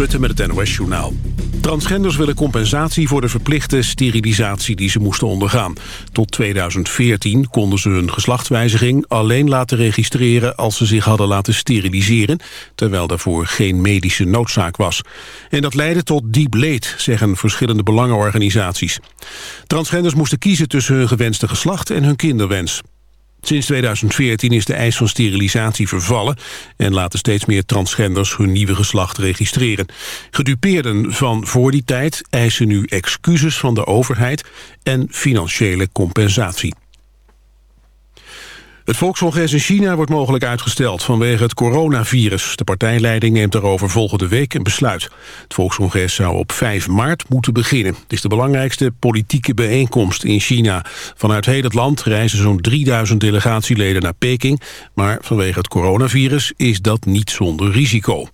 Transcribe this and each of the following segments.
Putten met het NOS Journaal. Transgenders willen compensatie voor de verplichte sterilisatie die ze moesten ondergaan. Tot 2014 konden ze hun geslachtswijziging alleen laten registreren als ze zich hadden laten steriliseren, terwijl daarvoor geen medische noodzaak was. En dat leidde tot diep leed, zeggen verschillende belangenorganisaties. Transgenders moesten kiezen tussen hun gewenste geslacht en hun kinderwens. Sinds 2014 is de eis van sterilisatie vervallen... en laten steeds meer transgenders hun nieuwe geslacht registreren. Gedupeerden van voor die tijd eisen nu excuses van de overheid... en financiële compensatie. Het volkscongres in China wordt mogelijk uitgesteld vanwege het coronavirus. De partijleiding neemt daarover volgende week een besluit. Het volkscongres zou op 5 maart moeten beginnen. Het is de belangrijkste politieke bijeenkomst in China. Vanuit heel het land reizen zo'n 3000 delegatieleden naar Peking... maar vanwege het coronavirus is dat niet zonder risico.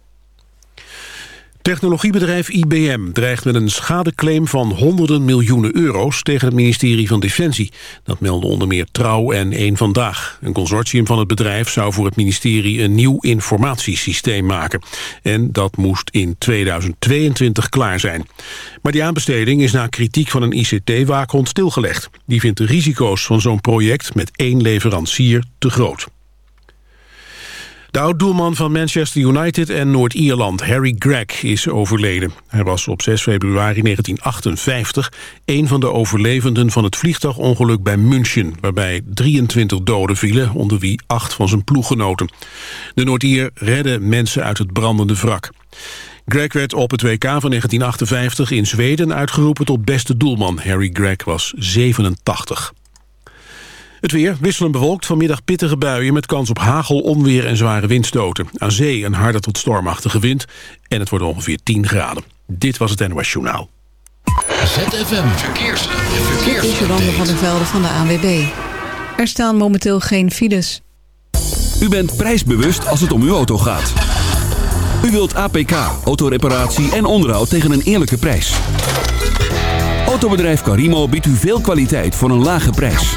Technologiebedrijf IBM dreigt met een schadeclaim van honderden miljoenen euro's tegen het ministerie van Defensie. Dat melden onder meer Trouw en Eén Vandaag. Een consortium van het bedrijf zou voor het ministerie een nieuw informatiesysteem maken. En dat moest in 2022 klaar zijn. Maar die aanbesteding is na kritiek van een ICT-waakhond stilgelegd. Die vindt de risico's van zo'n project met één leverancier te groot. De oud-doelman van Manchester United en Noord-Ierland, Harry Gregg, is overleden. Hij was op 6 februari 1958 een van de overlevenden van het vliegtuigongeluk bij München, waarbij 23 doden vielen, onder wie acht van zijn ploeggenoten. De Noord-Ier redde mensen uit het brandende wrak. Greg werd op het WK van 1958 in Zweden uitgeroepen tot beste doelman. Harry Gregg was 87. Het weer wisselend bewolkt, vanmiddag pittige buien... met kans op hagel, onweer en zware windstoten. Aan zee een harde tot stormachtige wind en het wordt ongeveer 10 graden. Dit was het NOS Journaal. ZFM Verkeers. Verkeers. Dit is Jolande van der Velde van de ANWB. Er staan momenteel geen files. U bent prijsbewust als het om uw auto gaat. U wilt APK, autoreparatie en onderhoud tegen een eerlijke prijs. Autobedrijf Carimo biedt u veel kwaliteit voor een lage prijs.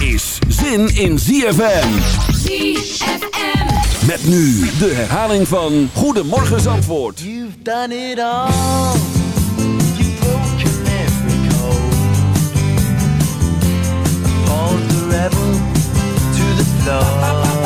is zin in ZFM. ZFM. Met nu de herhaling van Goedemorgen Zandvoort. You've done it all. You've broken every code. Hold the rebel to the floor.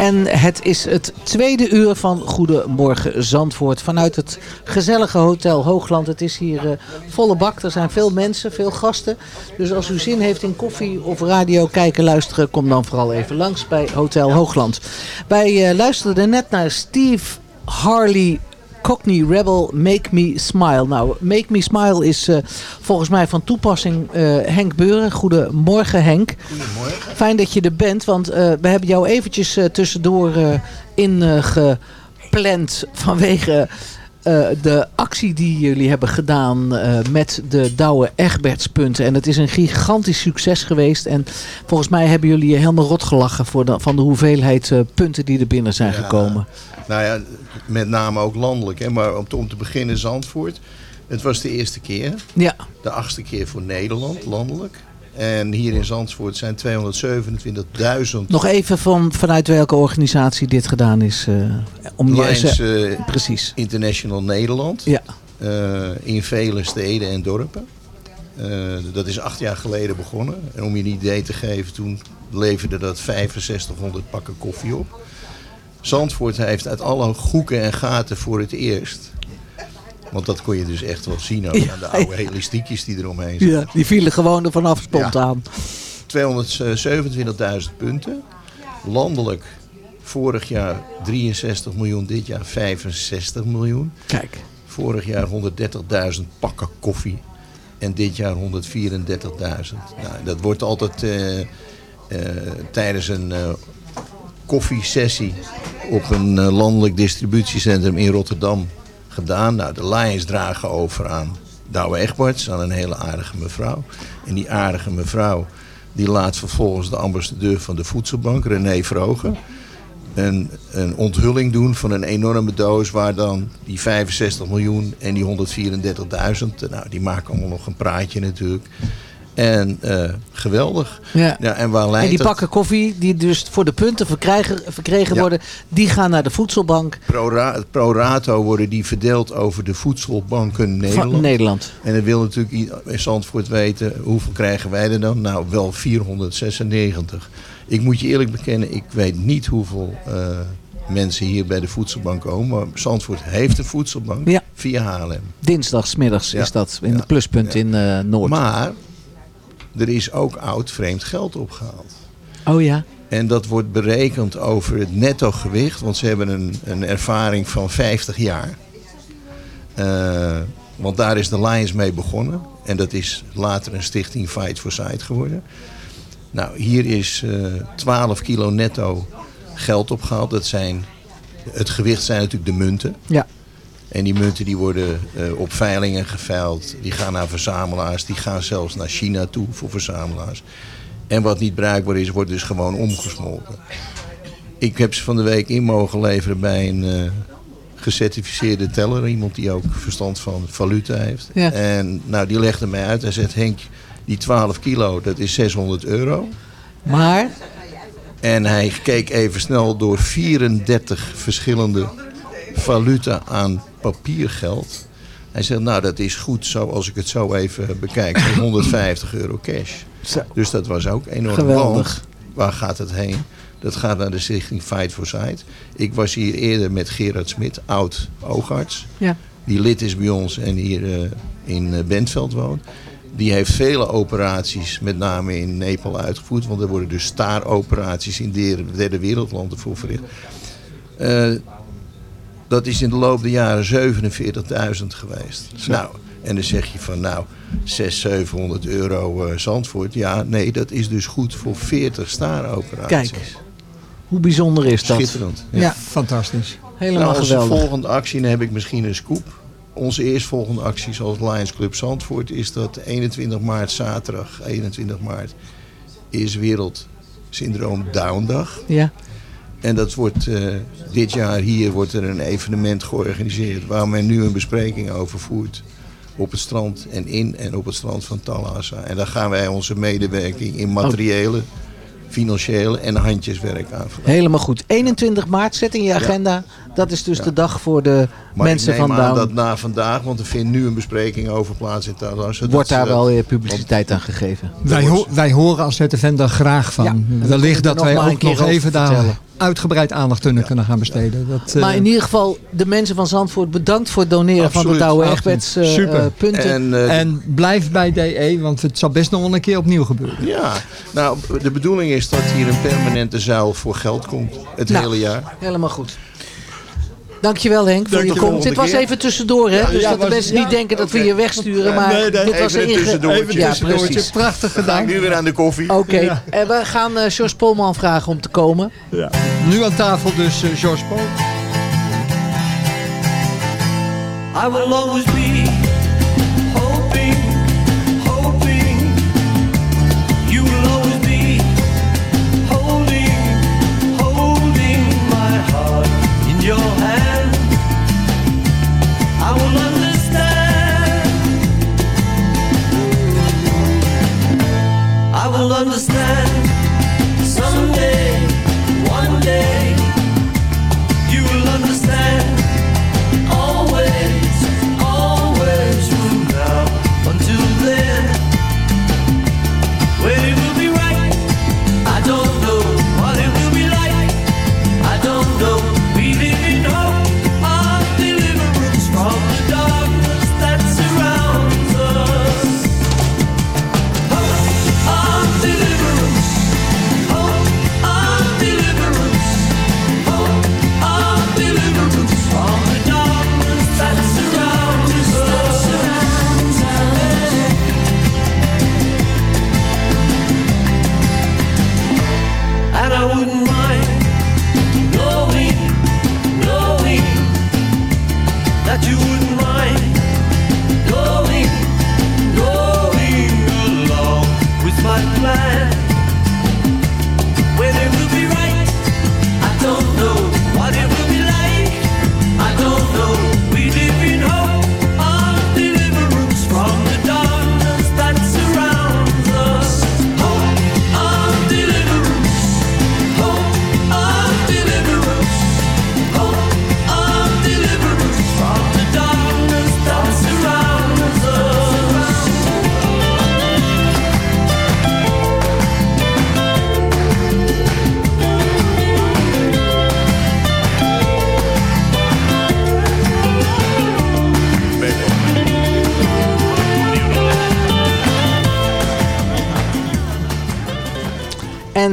En het is het tweede uur van Goedemorgen Zandvoort. Vanuit het gezellige Hotel Hoogland. Het is hier eh, volle bak. Er zijn veel mensen, veel gasten. Dus als u zin heeft in koffie of radio kijken, luisteren... kom dan vooral even langs bij Hotel Hoogland. Wij eh, luisterden net naar Steve Harley... Cockney Rebel Make Me Smile. Nou, Make Me Smile is eh, volgens mij van toepassing eh, Henk Beuren. Goedemorgen Henk. Goedemorgen. Fijn dat je er bent, want eh, we hebben jou eventjes tussendoor ingepland vanwege de actie die jullie hebben gedaan met de Douwe Egbertspunten. En het is een gigantisch succes geweest. En volgens mij hebben jullie je helemaal rot gelachen voor de, van de hoeveelheid punten die er binnen zijn Ja. gekomen. Nou ja, met name ook landelijk. Hè? Maar om te, om te beginnen Zandvoort. Het was de eerste keer. Ja. De achtste keer voor Nederland, landelijk. En hier in Zandvoort zijn 227.000 Nog even van, vanuit welke organisatie dit gedaan is. eh, om Lions ze- eh, precies. International Nederland. Ja. Eh, in vele steden en dorpen. Eh, dat is acht jaar geleden begonnen. En om je een idee te geven, toen leverde dat 6500 pakken koffie op. Zandvoort heeft uit alle hoeken en gaten voor het eerst. Want dat kon je dus echt wel zien ook Ja, aan de oude ja. elastiekjes die eromheen zitten. Ja, die vielen gewoon er vanaf spontaan. 227.000 punten. Landelijk vorig jaar 63 miljoen, dit jaar 65 miljoen. Kijk. Vorig jaar 130.000 pakken koffie. En dit jaar 134.000. Nou, dat wordt altijd eh, eh, tijdens een eh, koffiesessie op een eh, landelijk distributiecentrum in Rotterdam gedaan. Nou, de Lions dragen over aan Douwe Egberts, aan een hele aardige mevrouw. En die aardige mevrouw die laat vervolgens de ambassadeur van de voedselbank, René Vrogen, een, een onthulling doen van een enorme doos waar dan die 65 miljoen en die 134.000, nou die maken allemaal nog een praatje natuurlijk. En eh, geweldig. Ja. en waar leidt En die pakken koffie, die dus voor de punten verkregen Ja. worden, die gaan naar de voedselbank Pro, ra- pro rato worden die verdeeld over de voedselbanken Nederland. van Nederland. En dan wil natuurlijk i- Zandvoort weten, hoeveel krijgen wij er dan? Nou, wel 496. Ik moet je eerlijk bekennen, ik weet niet hoeveel eh, mensen hier bij de voedselbank komen. Maar Zandvoort heeft een voedselbank Ja. via Haarlem. Dinsdagsmiddags Ja. is dat in Ja. het pluspunt in eh, Noord. Maar er is ook oud vreemd geld opgehaald. oh ja. En dat wordt berekend over het netto gewicht. Want ze hebben een, een ervaring van 50 jaar. Eh, want daar is de Lions mee begonnen. En dat is later een stichting Fight for Sight geworden. Nou, hier is eh 12 kilo netto geld opgehaald. Dat zijn, het gewicht zijn natuurlijk de munten. Ja. En die munten die worden eh, op veilingen geveild. Die gaan naar verzamelaars. Die gaan zelfs naar China toe voor verzamelaars. En wat niet bruikbaar is, wordt dus gewoon omgesmolten. Ik heb ze van de week in mogen leveren bij een eh, gecertificeerde teller. Iemand die ook verstand van valuta heeft. Ja. En nou, die legde mij uit. Hij zegt, Henk, die 12 kilo, dat is 600 euro. Maar, En hij keek even snel door 34 verschillende valuta aan papiergeld. Hij zegt, nou dat is goed zo als ik het zo even bekijk. voor 150 euro cash. Zo. Dus dat was ook enorm. Geweldig. Waar gaat het heen? Dat gaat naar de stichting Fight for Sight. Ik was hier eerder met Gerard Smit, oud oogarts. ja. Die lid is bij ons en hier eh, in eh, Bentveld woont. Die heeft vele operaties, met name in Nepal, uitgevoerd. Want er worden dus staaroperaties in derde, derde wereldlanden voor verricht. Eh, dat is in de loop der jaren 47.000 geweest. Nou, en dan zeg je van nou, 600, 700 euro eh, Zandvoort. Ja, nee, dat is dus goed voor 40 staaroperaties. Kijk, hoe bijzonder is dat? Schitterend. Ja, Fantastisch. helemaal nou, onze geweldig. volgende actie, dan heb ik misschien een scoop. Onze eerstvolgende actie zoals Lions Club Zandvoort is dat 21 maart, zaterdag 21 maart, is Wereld Syndroom Down Dag. Ja. En dat wordt eh, dit jaar hier wordt er een evenement georganiseerd waar men nu een bespreking over voert. Op het strand en in en op het strand van Talassa. En daar gaan wij onze medewerking in materiële, financiële en handjeswerk aan. Helemaal goed. 21 maart, zet in je agenda. Dat is dus de dag voor de Maar mensen ik neem van aan Down. dat na vandaag, want er vindt nu een bespreking over plaats in Talassa. Wordt daar ze- wel weer publiciteit aan gegeven. Wij, ho- wij horen als ZFN daar graag van. Ja, Wellicht dat wij ook nog even daar. Uitgebreid aandacht aan kunnen gaan besteden. Dat, eh, Maar in ieder geval, de mensen van Zandvoort bedankt voor het doneren van de. Douwe. Egberts eh, eh, punten. En, eh, en blijf bij DE, want het zal best nog wel een keer opnieuw gebeuren. ja, nou, de bedoeling is dat hier een permanente zuil voor geld komt. Het Nou, hele jaar. Helemaal goed. Dankjewel Henk voor Dank je komst. Dit was even tussendoor, hè? Ja, dus ja, dat de mensen ja, niet denken dat we je wegsturen. Maar Nee, nee, dit was even een tussendoortje. Ja, Tussendoortje. precies. Prachtig gedaan. nu weer aan de koffie. Oké, Ja. en we gaan eh George Polman vragen om te komen. Nu aan tafel dus eh, George Paul. I will always be I will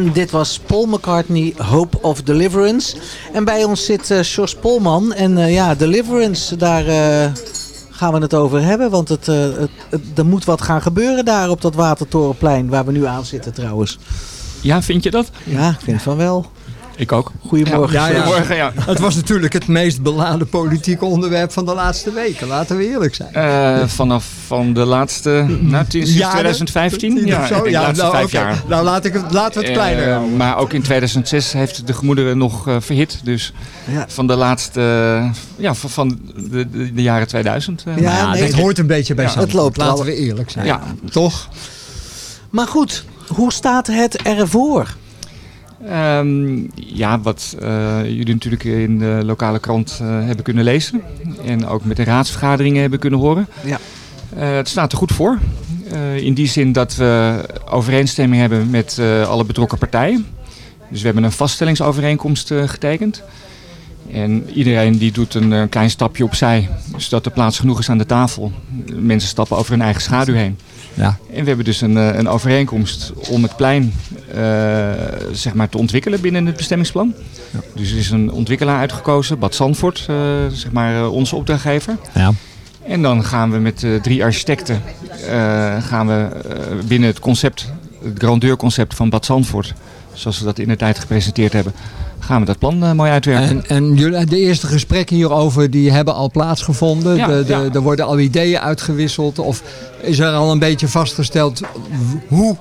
En dit was Paul McCartney, Hope of Deliverance. En bij ons zit eh Jos Polman. En eh, ja, Deliverance, daar eh, gaan we het over hebben. Want het, het, het- er moet wat gaan gebeuren daar op dat Watertorenplein. Waar we nu aan zitten trouwens. Ja, vind je dat? Ja, ik vind van wel. Ik ook. Goedemorgen. Ja, ja. Goedemorgen, ja. Het was natuurlijk het meest beladen politieke onderwerp van de laatste weken. Laten we eerlijk zijn. Eh, vanaf van de laatste, nou, sinds Jaren? 2015? Tien Ja, zo? de laatste nou, vijf jaar. Nou, laat ik het, laten we het kleiner Eh, houden. maar ook in 2006 heeft de gemoederen nog eh, verhit. Dus van de laatste, ja, van, van de, de, de jaren 2000. eh. Ja, nee, dat hoort een beetje bij. Het loopt Laten we eerlijk zijn. Ja. Toch? Maar goed, hoe staat het ervoor? Ehm, ja, wat eh, jullie natuurlijk in de lokale krant eh, hebben kunnen lezen. En ook met de raadsvergaderingen hebben kunnen horen. Ja. Eh, het staat er goed voor. In die zin dat we overeenstemming hebben met alle betrokken partijen. Dus we hebben een vaststellingsovereenkomst getekend. En iedereen die doet een klein stapje opzij, zodat er plaats genoeg is aan de tafel. Mensen stappen over hun eigen schaduw heen. Ja. En we hebben dus een, eh, een overeenkomst om het plein eh, zeg maar te ontwikkelen binnen het bestemmingsplan. Dus er is een ontwikkelaar uitgekozen, Bad Zandvoort, eh, zeg maar onze opdrachtgever. Ja. En dan gaan we met drie architecten gaan we, binnen het concept, het grandeurconcept van Bad Zandvoort, zoals we dat in de tijd gepresenteerd hebben, gaan we dat plan eh, mooi uitwerken. En, en jullie, de eerste gesprekken hierover die hebben al plaatsgevonden. Ja, de, de, ja. Er worden al ideeën uitgewisseld. Of is er al een beetje vastgesteld hoe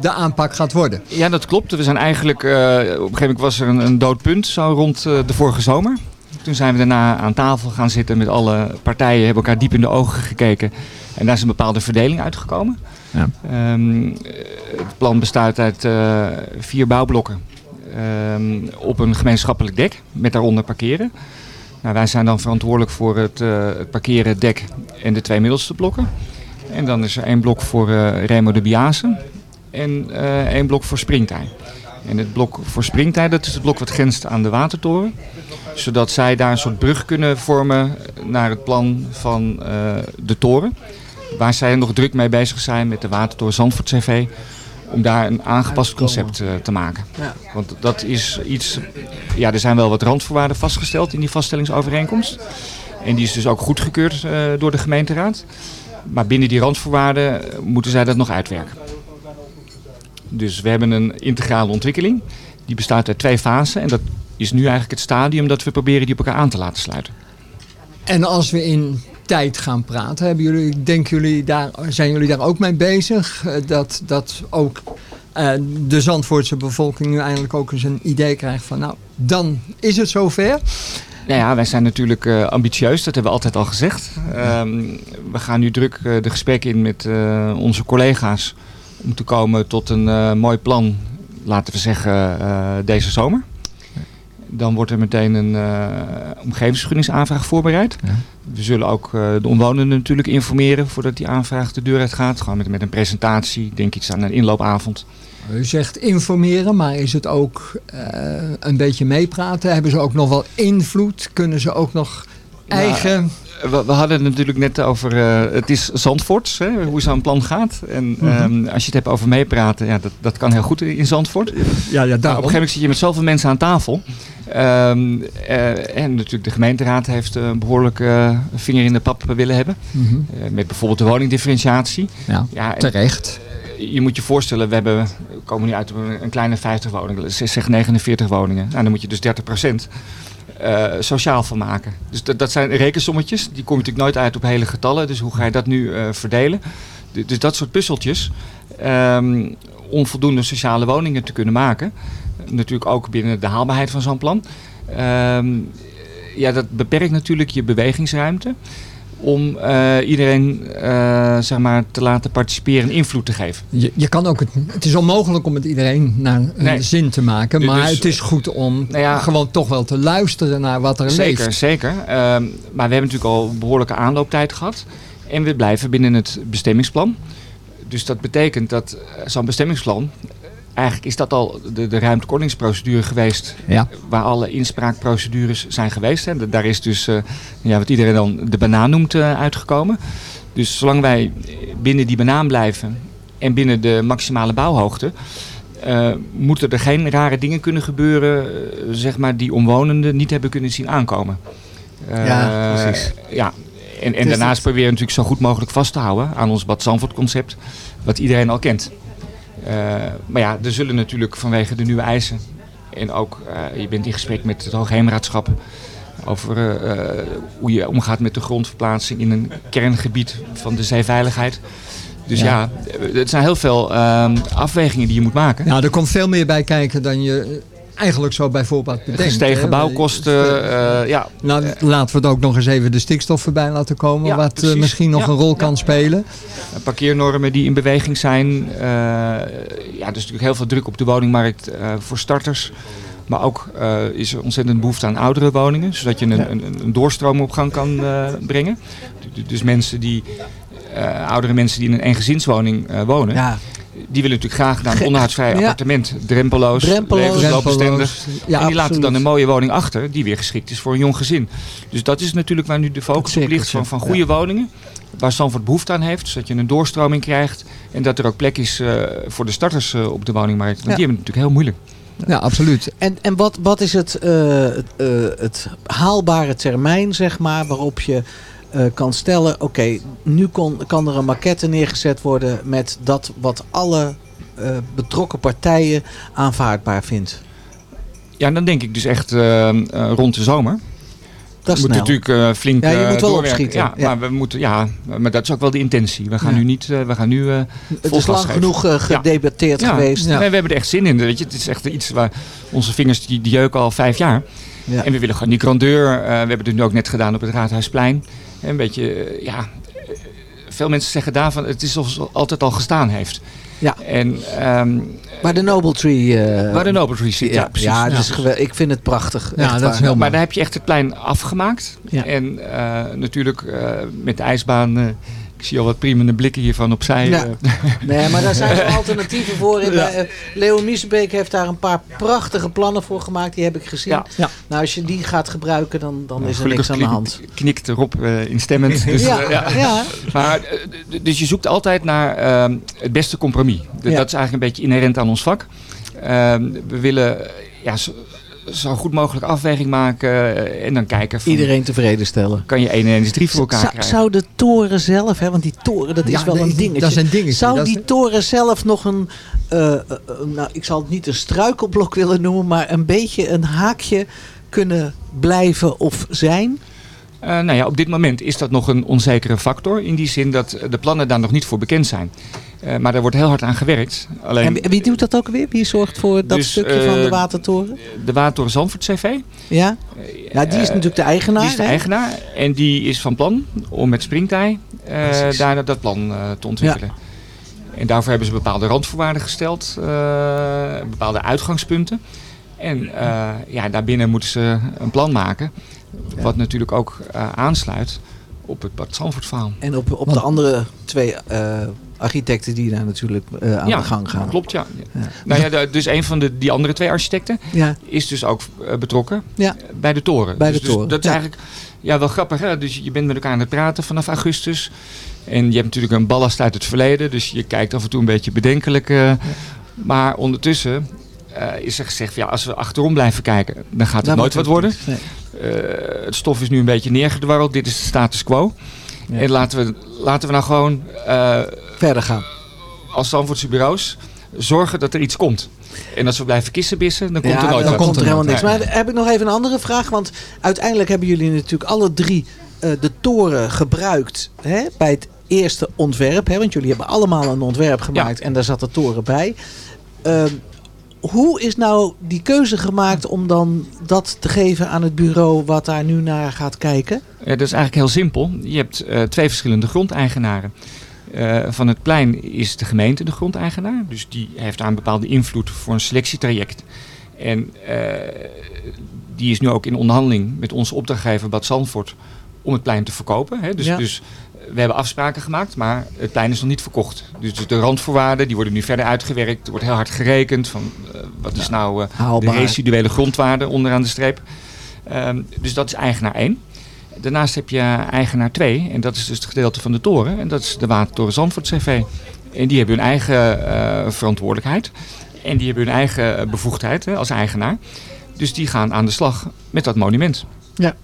de aanpak gaat worden? Ja, dat klopt. We zijn eigenlijk, eh, op een gegeven moment was er een, een dood punt, zo rond eh, de vorige zomer. Toen zijn we daarna aan tafel gaan zitten met alle partijen, hebben elkaar diep in de ogen gekeken. En daar is een bepaalde verdeling uitgekomen. Ja. Ehm, eh, het plan bestaat uit eh, vier bouwblokken ehm, op een gemeenschappelijk dek met daaronder parkeren. Nou, wij zijn dan verantwoordelijk voor het, eh, het parkeren, dek en de twee middelste blokken. En dan is er één blok voor eh, Remo de Biase en één blok voor Springtij. En het blok voor Springtij, dat is het blok wat grenst aan de watertoren. Zodat zij daar een soort brug kunnen vormen naar het plan van de toren. Waar zij nog druk mee bezig zijn met de Watertoren Zandvoort CV. Om daar een aangepast concept eh, te maken. Ja. Want dat is iets... Ja, er zijn wel wat randvoorwaarden vastgesteld in die vaststellingsovereenkomst. En die is dus ook goedgekeurd eh, door de gemeenteraad. Maar binnen die randvoorwaarden eh, moeten zij dat nog uitwerken. Dus we hebben een integrale ontwikkeling. Die bestaat uit twee fasen. En dat is nu eigenlijk het stadium dat we proberen die op elkaar aan te laten sluiten. En als we in tijd gaan praten, hebben jullie, denken jullie daar, zijn jullie daar ook mee bezig? Eh, Dat, dat ook eh, de Zandvoortse bevolking nu eindelijk ook eens een idee krijgt van nou, dan is het zover. Nou ja, wij zijn natuurlijk eh, ambitieus, dat hebben we altijd al gezegd. Ehm, we gaan nu druk de gesprekken in met onze collega's om te komen tot een mooi plan, laten we zeggen, deze zomer. Dan wordt er meteen een eh omgevingsvergunningsaanvraag voorbereid. We zullen ook eh, de omwonenden natuurlijk informeren voordat die aanvraag de deur uit gaat. Gewoon met, met een presentatie, denk iets aan een inloopavond. U zegt informeren, maar is het ook eh, een beetje meepraten? Hebben ze ook nog wel invloed? Kunnen ze ook nog eigen... We, we hadden het natuurlijk net over, eh, het is Zandvoort, hè, hoe zo'n plan gaat. En Mhm. ehm, als je het hebt over meepraten, ja, dat, dat kan heel goed in Zandvoort. Ja, ja, Maar op een gegeven moment zit je met zoveel mensen aan tafel. Ehm, eh, en natuurlijk de gemeenteraad heeft eh, een behoorlijk eh, vinger in de pap willen hebben. Mhm. Eh, met bijvoorbeeld de woningdifferentiatie. Ja, en, terecht. eh, Je moet je voorstellen, we, hebben, we komen nu uit op een, kleine 50 woningen, zeg zeg 49 woningen. Nou, dan moet je dus 30 eh, sociaal van maken. Dus dat, dat zijn rekensommetjes, die kom je natuurlijk nooit uit op hele getallen. Dus hoe ga je dat nu eh, verdelen? Du- Dus dat soort puzzeltjes, ehm, om voldoende sociale woningen te kunnen maken. Natuurlijk ook binnen de haalbaarheid van zo'n plan. Ehm, ja, dat beperkt natuurlijk je bewegingsruimte om eh, iedereen eh, zeg maar, te laten participeren en invloed te geven. Je, je kan ook het, het is onmogelijk om het iedereen naar een Nee. zin te maken, Dus- maar het is goed om Nou ja, gewoon toch wel te luisteren naar wat er Zeker, leeft. zeker. Ehm, maar we hebben natuurlijk al een behoorlijke aanlooptijd gehad. En we blijven binnen het bestemmingsplan. Dus dat betekent dat eh, zo'n bestemmingsplan... Eigenlijk is dat al de, de ruimtekortingsprocedure geweest. Ja. Waar alle inspraakprocedures zijn geweest. Hè. Da- Daar is dus eh, ja, wat iedereen dan de banaan noemt eh, uitgekomen. Dus zolang wij binnen die banaan blijven en binnen de maximale bouwhoogte... eh, moeten er geen rare dingen kunnen gebeuren, zeg maar, die omwonenden niet hebben kunnen zien aankomen. Ja, precies. Ja, en, en Dus daarnaast proberen we natuurlijk zo goed mogelijk vast te houden aan ons Bad Zandvoort concept, wat iedereen al kent. Eh, maar ja, er zullen natuurlijk vanwege de nieuwe eisen en ook, eh, je bent in gesprek met het Hoogheemraadschap over eh, hoe je omgaat met de grondverplaatsing in een kerngebied van de zeeveiligheid. Dus ja, Ja. het zijn heel veel ehm, afwegingen die je moet maken. Ja, er komt veel meer bij kijken dan je eigenlijk zo bij voorbaat bedenkt. Gestegen bouwkosten, eh, ja. Nou, laten we het ook nog eens even de stikstof voorbij laten komen. Ja, wat eh, precies. misschien nog Ja, een rol kan spelen. Parkeernormen die in beweging zijn. eh, ja, er is natuurlijk heel veel druk op de woningmarkt eh, voor starters. Maar ook eh, is er ontzettend behoefte aan oudere woningen. Zodat je een, een, een doorstroom op gang kan eh, brengen. Du- Dus mensen die, eh, oudere mensen die in een eengezinswoning eh, wonen. Ja. Die willen natuurlijk graag naar een onderhoudsvrij Ja. drempeloos, drempeloos, Drempeloos. levensloopbestendig. En die laten dan een mooie woning achter die weer geschikt is voor een jong gezin. Dus dat is natuurlijk waar nu de focus op ligt van, van goede woningen. Waar Zandvoort behoefte aan heeft, zodat je een doorstroming krijgt. En dat er ook plek is eh, voor de starters eh, op de woningmarkt. Want die hebben het natuurlijk heel moeilijk. Ja, absoluut. En, en wat, wat is het, het, eh, het haalbare termijn, zeg maar, waarop je eh, kan stellen... oké, nu kon, kan er een maquette neergezet worden met dat wat alle eh, betrokken partijen aanvaardbaar vindt. Ja, dan denk ik dus echt eh, rond de zomer. Dat is we moeten snel. natuurlijk flink Ja, je moet wel doorwerken. opschieten, Ja, ja. Maar, we moeten, ja, maar dat is ook wel de intentie. We gaan Ja. nu niet... we gaan nu, eh, Het is lang genoeg Ja. gedebatteerd Ja, geweest. Nee, we hebben er echt zin in. Weet je. Het is echt iets waar onze vingers die, die jeuken al vijf jaar. Ja. En we willen gewoon die grandeur. we hebben het nu ook net gedaan op het Raadhuisplein. Een beetje, eh, ja... Veel mensen zeggen daarvan, het is alsof het altijd al gestaan heeft. Ja. En, ehm, Waar de Noble Tree... eh, waar de Noble Tree zit, ja, ja, precies. ja, dat is ik vind het prachtig. Ja, dat waar. is heel mooi. Maar daar heb je echt het plein afgemaakt. Ja. En eh, natuurlijk eh, met de ijsbaan... ik zie al wat priemende blikken hiervan opzij. Ja. eh. Nee, maar daar zijn er alternatieven voor. In, Ja. eh, Leo Miesbeek heeft daar een paar prachtige plannen voor gemaakt. Die heb ik gezien. Ja. Nou, als je die gaat gebruiken, dan, dan is er niks aan de hand. knikt Rob eh, instemmend. Dus, Ja. Maar, dus je zoekt altijd naar ehm, het beste compromis. Dat is eigenlijk een beetje inherent aan ons vak. Ehm, we willen ja, zo, goed mogelijk afweging maken eh, en dan kijken van... Iedereen tevreden stellen. Kan je 1 en 1 is 3 voor elkaar Zou, krijgen? zou de toren zelf, hè, want die toren dat is Ja, wel nee, een dingetje. dat is een dingetje, Zou die toren zelf nog een, eh, eh, eh, nou ik zal het niet een struikelblok willen noemen, maar een beetje een haakje kunnen blijven of zijn? Eh, nou ja, op dit moment is dat nog een onzekere factor. In die zin dat de plannen daar nog niet voor bekend zijn. Eh, maar daar wordt heel hard aan gewerkt. Alleen En wie- doet dat ook weer? Wie zorgt voor dat Dus, stukje van de eh, watertoren? de Watertoren Zandvoort CV. Ja? Ja, die is Eh, natuurlijk de eigenaar. Die is de hè? eigenaar. En die is van plan om met Springtij eh, daar dat plan eh, te ontwikkelen. En daarvoor hebben ze bepaalde randvoorwaarden gesteld. eh, bepaalde uitgangspunten. En eh, ja, daarbinnen moeten ze een plan maken. Wat natuurlijk ook eh, aansluit op het Bad Zandvoort verhaal. En op, op de andere twee eh, architecten die daar natuurlijk eh, aan ja, de gang gaan. Klopt, ja. Nou ja, dus een van de, die andere twee architecten Ja. is dus ook eh, betrokken Ja. bij de toren. Bij dus, de dus toren, dat is ja. eigenlijk ja, wel grappig. Hè? Dus je bent met elkaar aan het praten vanaf augustus. En je hebt natuurlijk een ballast uit het verleden. Dus je kijkt af en toe een beetje bedenkelijk. eh, Maar ondertussen is er gezegd, ja, als we achterom blijven kijken, dan gaat het nooit wat worden. Eh, het stof is nu een beetje neergedwarreld. Dit is de status quo. En laten we, laten we nou gewoon eh, verder gaan. Als Zandvoortse bureaus zorgen dat er iets komt. En als we blijven kissenbissen, dan komt ja, er nooit dan komt er helemaal niks. Maar heb ik nog even een andere vraag. Want uiteindelijk hebben jullie natuurlijk alle drie eh, de toren gebruikt hè, bij het eerste ontwerp. Hè, want jullie hebben allemaal een ontwerp gemaakt en daar zat de toren bij. Ehm, hoe is nou die keuze gemaakt om dan dat te geven aan het bureau wat daar nu naar gaat kijken? Ja, dat is eigenlijk heel simpel. Je hebt eh, twee verschillende grondeigenaren. Eh, van het plein is de gemeente de grondeigenaar. Dus die heeft daar een bepaalde invloed voor een selectietraject. En eh, die is nu ook in onderhandeling met onze opdrachtgever Bad Zandvoort om het plein te verkopen. Hè. Dus, Ja. dus we hebben afspraken gemaakt, maar het plein is nog niet verkocht. Dus de randvoorwaarden die worden nu verder uitgewerkt. Er wordt heel hard gerekend van eh, wat is nou eh, de residuele grondwaarde onderaan de streep. Ehm, dus dat is eigenaar 1. Daarnaast heb je eigenaar 2 en dat is dus het gedeelte van de toren. En dat is de Watertoren Zandvoort CV. En die hebben hun eigen eh, verantwoordelijkheid. En die hebben hun eigen bevoegdheid hè, als eigenaar. Dus die gaan aan de slag met dat monument. Ja.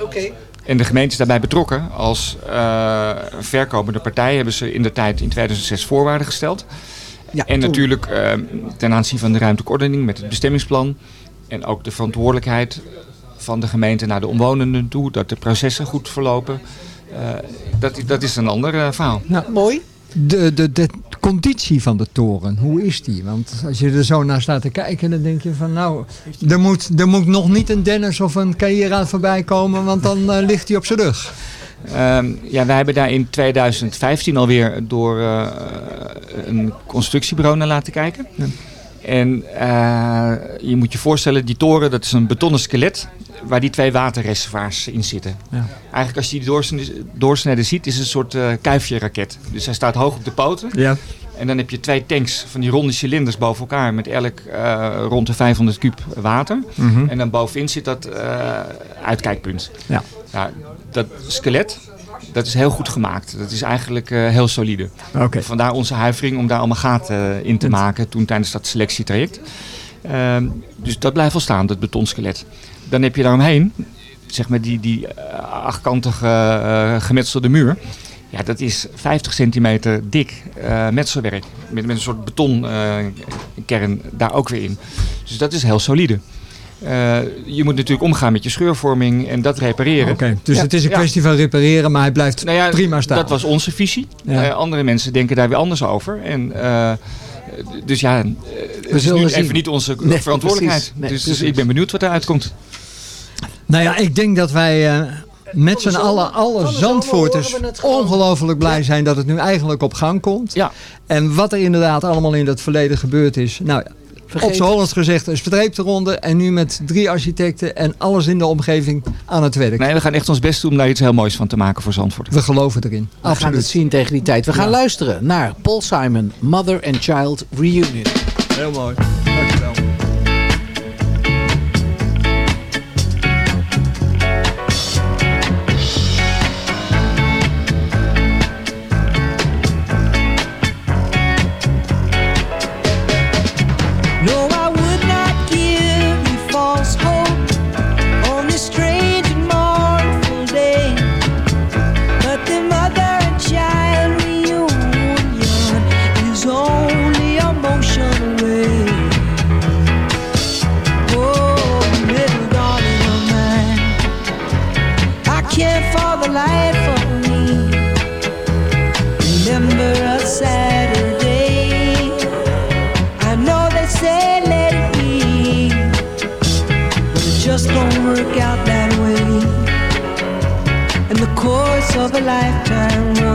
Oké. En de gemeente is daarbij betrokken. Als eh, verkopende partij hebben ze in de tijd in 2006 voorwaarden gesteld. Ja, en toen- natuurlijk eh, ten aanzien van de ruimtelijke ordening met het bestemmingsplan. En ook de verantwoordelijkheid van de gemeente naar de omwonenden toe. Dat de processen goed verlopen. Eh, dat, dat is een ander eh, verhaal. Nou, Mooi. De, de, de conditie van de toren, hoe is die? Want als je er zo naar staat te kijken, dan denk je van nou, er moet, er moet nog niet een Dennis of een Keira voorbij komen, want dan eh, ligt hij op zijn rug. Ehm, ja, wij hebben daar in 2015 alweer door eh, een constructiebureau naar laten kijken. En eh, je moet je voorstellen, die toren dat is een betonnen skelet waar die twee waterreservoirs in zitten. Ja. Eigenlijk als je die doorsnede, doorsnede ziet, is het een soort eh kuifje raket. Dus hij staat hoog op de poten. Ja. En dan heb je twee tanks van die ronde cilinders boven elkaar met elk eh, rond de 500 kuub water. Mhm. En dan bovenin zit dat eh, uitkijkpunt. Ja. Nou, dat skelet, dat is heel goed gemaakt. Dat is eigenlijk heel solide. Oké. Vandaar onze huivering om daar allemaal gaten in te maken toen tijdens dat selectietraject. Ehm, dus dat blijft wel staan, dat betonskelet. Dan heb je daaromheen, zeg maar die, die eh, achtkantige eh, gemetselde muur. Ja, dat is 50 centimeter dik eh, metselwerk. Met, met een soort betonkern daar ook weer in. Dus dat is heel solide. Je moet natuurlijk omgaan met je scheurvorming en dat repareren. Oké, dus Ja. het is een Ja. kwestie van repareren, maar hij blijft Nou ja, prima staan. Dat was onze visie. Andere mensen denken daar weer anders over. En, dus ja, het is zullen nu zien. even niet onze Nee, verantwoordelijkheid. Nee, dus, dus ik ben benieuwd wat eruit komt. Nou ja, ik denk dat wij eh, met z'n allen, alle Zandvoorters, ongelooflijk blij zijn dat het nu eigenlijk op gang komt. Ja. En wat er inderdaad allemaal in het verleden gebeurd is. Nou ja, Vergeet op z'n Hollands gezegd, een streep eronder. En nu met drie architecten en alles in de omgeving aan het werk. Nee, we gaan echt ons best doen om daar iets heel moois van te maken voor Zandvoort. We geloven erin. We gaan het zien tegen die tijd. We gaan Ja. luisteren naar Paul Simon, Mother and Child Reunion. Heel mooi. Dankjewel. Work out that way. And the course of a lifetime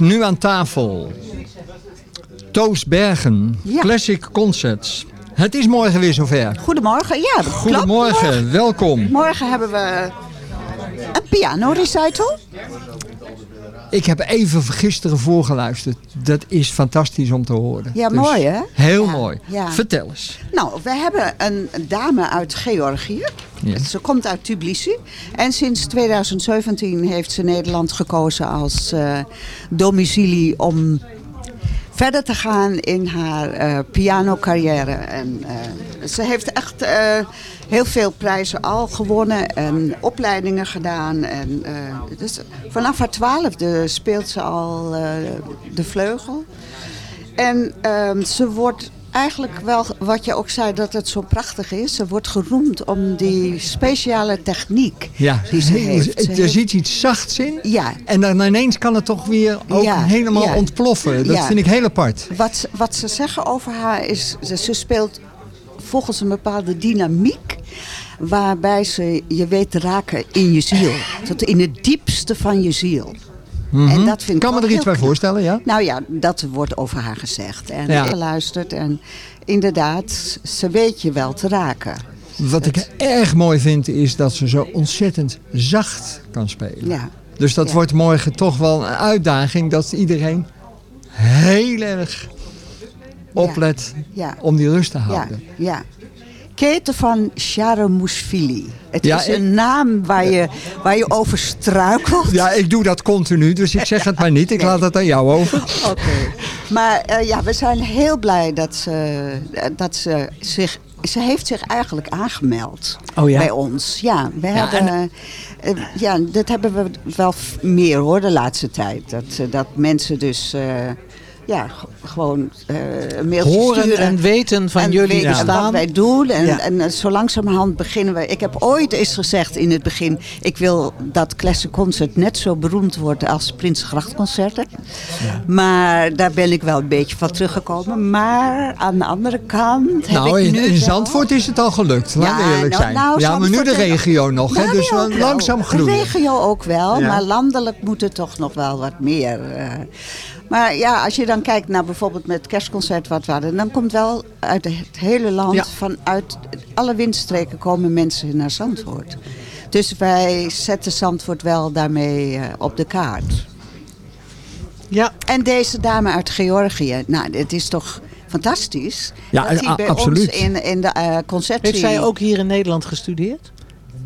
nu aan tafel. Toos Bergen, Classic Concerts. Het is morgen weer zover. Goedemorgen, ja, dat klopt. Goedemorgen, welkom. Morgen hebben we een piano recital. Ik heb even gisteren voorgeluisterd. Dat is fantastisch om te horen. Ja, Dus mooi hè? Heel Ja, mooi. ja. Vertel eens. Nou, we hebben een dame uit Georgië. Ja. Ze komt uit Tbilisi. En sinds 2017 heeft ze Nederland gekozen als eh domicilie om verder te gaan in haar eh pianocarrière. En eh, ze heeft echt eh, heel veel prijzen al gewonnen en opleidingen gedaan. En, dus vanaf haar twaalfde speelt ze al de vleugel. En ehm, ze wordt eigenlijk wel, wat je ook zei, dat het zo prachtig is. Ze wordt geroemd om die speciale techniek Ja, die ze heeft. Ze er heeft- zit iets zachts in. Ja. En dan ineens kan het toch weer ook Ja, helemaal ja. ontploffen. Dat vind ik heel apart. Wat, ze- wat ze zeggen over haar is, ze, speelt volgens een bepaalde dynamiek. Waarbij ze je weet te raken in je ziel. Tot in het diepste van je ziel. Mhm. En dat vind ik kan me er iets bij voorstellen, ja? Nou ja, dat wordt over haar gezegd. En Ja. geluisterd. En inderdaad, ze weet je wel te raken. Wat ik erg mooi vind is dat ze zo ontzettend zacht kan spelen. Ja. Dus dat Ja. wordt morgen toch wel een uitdaging dat iedereen heel erg oplet Ja. om die rust te Ja, houden. ja. Keten van Sharamoushvili. Het Ja, is ik- een naam waar je, waar je over struikelt. Ja, ik doe dat continu, dus ik zeg het maar niet. Ik laat het aan jou over. Oké. Maar eh, ja, we zijn heel blij dat ze, dat ze zich... Ze heeft zich eigenlijk aangemeld Oh ja? bij ons. Ja, we Ja, hebben, en- eh, eh, ja, dat hebben we wel meer hoor de laatste tijd. Dat, eh, dat mensen dus eh, ja, gewoon eh een mailtje Horen sturen. en weten van en jullie weten bestaan. wat wij doen. En, Ja. en eh, zo langzamerhand beginnen we... Ik heb ooit eens gezegd in het begin... ik wil dat Classic Concert net zo beroemd wordt als Prinsgrachtconcerten. Maar daar ben ik wel een beetje van teruggekomen. Maar aan de andere kant heb Nou, ik in, nu in Zandvoort is het al gelukt, laten we Ja, eerlijk nou- zijn. nou, ja, maar nu de en- regio nog, hè, Nou, dus langzaam De groeien. regio ook wel, maar landelijk moet het toch nog wel wat meer. eh. Maar ja, als je dan kijkt naar bijvoorbeeld met het kerstconcert wat we hadden... dan komt wel uit het hele land, Ja. vanuit alle windstreken komen mensen naar Zandvoort. Dus wij zetten Zandvoort wel daarmee eh, op de kaart. Ja. En deze dame uit Georgië, nou, het is toch fantastisch. Ja, dat die a- bij absoluut. ons in, in de eh concertserie... Heeft zij ook hier in Nederland gestudeerd?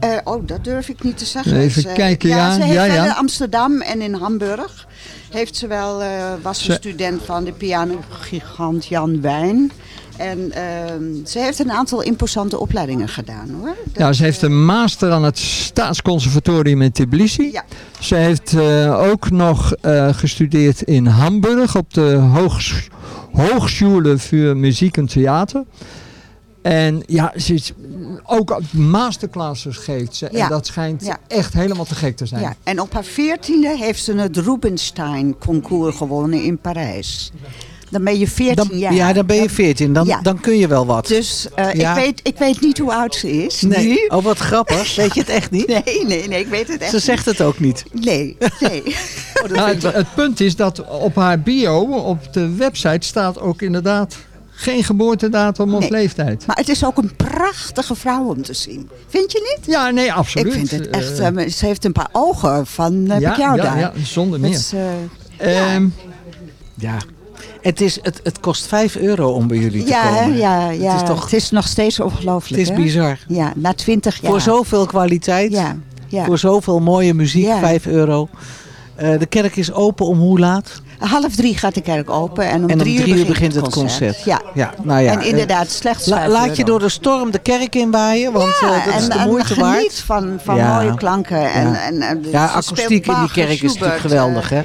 Eh, oh, dat durf ik niet te zeggen. Even Ze- kijken, ja, Ze heeft ja, ja. in Amsterdam en in Hamburg. Heeft ze wel, eh, was een Ze- student van de pianogigant Jan Wijn. En ehm, ze heeft een aantal imposante opleidingen gedaan hoor. Ja, ze heeft een master aan het Staatsconservatorium in Tbilisi. Ja. Ze heeft eh, ook nog eh, gestudeerd in Hamburg op de Hoogs Hochschule für Muziek en Theater. En ja, ze is ook masterclasses geeft ze. Ja. En dat schijnt Ja. echt helemaal te gek te zijn. Ja, en op haar veertiende heeft ze het Rubinstein-concours gewonnen in Parijs. Dan ben je 14 Dan, jaar. ja, dan ben je 14. Dan, Ja. dan kun je wel wat. Dus eh, Ja. ik, weet, ik weet niet hoe oud ze is. Nee. nu. Oh, wat grappig. Weet je het echt niet? Nee, nee, nee, ik weet het echt Ze zegt het ook niet. Nee, nee. Nou, het, het punt is dat op haar bio, op de website, staat ook inderdaad geen geboortedatum of leeftijd. Maar het is ook een prachtige vrouw om te zien. Vind je niet? Ja, nee, absoluut. Ik vind het echt... Eh, eh, ze heeft een paar ogen van uh, ja, jou ja, daar. ja, zonder Het meer. eh, Ehm, Ja. Het, is, het, het kost 5 euro om bij jullie te ja, hè, komen. ja, ja. Het is toch het is nog steeds ongelooflijk. het is hè? bizar. Ja, na twintig jaar. Voor zoveel kwaliteit. Ja, ja. Voor zoveel mooie muziek. Ja. 5 euro. Eh, de kerk is open om hoe laat? Half drie gaat de kerk open en om, en om drie, drie uur begint het concert. Ja. ja, nou ja. en eh, inderdaad, slechts la- vijf laat je door de storm de kerk inwaaien, want Ja, eh, dat is de en moeite geniet waard. van, van Ja. mooie klanken. En, Ja. en, en, Ja, akoestiek in die kerk is Schubert, natuurlijk geweldig, hè?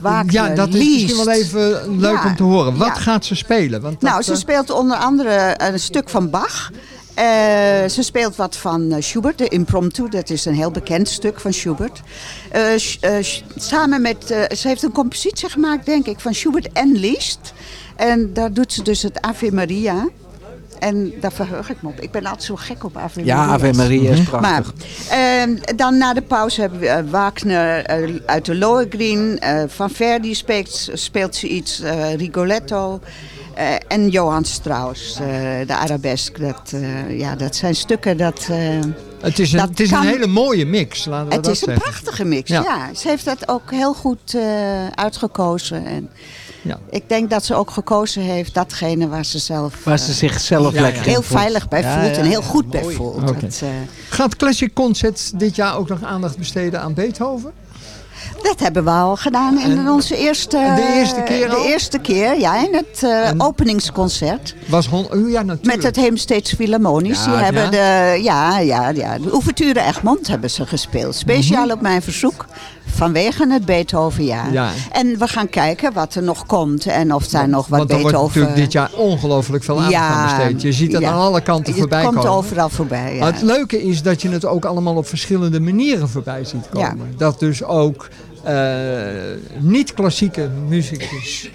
Wagner, ja, dat is misschien wel even leuk Ja, om te horen. Wat ja. gaat ze spelen? Want dat, Nou, ze eh, speelt onder andere een stuk van Bach. Eh, ze speelt wat van eh, Schubert, de Impromptu. Dat is een heel bekend stuk van Schubert. Eh, eh, samen met... eh, ze heeft een compositie gemaakt, denk ik, van Schubert en Liszt. En daar doet ze dus het Ave Maria. En daar verheug ik me op. Ik ben altijd zo gek op Ave Ja, Maria. Ave Maria is prachtig. Maar dan na de pauze hebben we Wagner uit de Lohengrin. eh van Verdi speelt, speelt ze iets, Rigoletto. Eh, en Johann Strauss, eh, de arabesk. Dat, eh, ja, dat zijn stukken dat... Het is een, dat het is kan- een hele mooie mix, laten we Het dat is een zeggen. prachtige mix, Ja. ja. Ze heeft dat ook heel goed uitgekozen. En Ja. Ik denk dat ze ook gekozen heeft datgene waar ze zelf... Waar ze eh, zichzelf Ja, lekker heel veilig bij Ja, voelt ja, en heel goed bij voelt. Dat, eh, Gaat Classic Concerts dit jaar ook nog aandacht besteden aan Beethoven? Dat hebben we al gedaan in onze eerste... De eerste keer De al? eerste keer, ja, in het eh, openingsconcert. Was hon, oh, ja, natuurlijk. Met het Heemsteeds Philharmonisch. Ja, Die hebben ja. de, ja, ja, ja, de Ouverture Egmond hebben ze gespeeld. Speciaal op mijn verzoek. Vanwege het Beethovenjaar. Ja. En we gaan kijken wat er nog komt. En of daar nog wat Want er wordt Beethoven... natuurlijk dit jaar ongelooflijk veel aandacht aan besteed. Je ziet het ja. aan alle kanten Het voorbij komt komen. overal voorbij, ja. Het leuke is dat je het ook allemaal op verschillende manieren voorbij ziet komen. Dat dus ook eh, niet-klassieke muzikus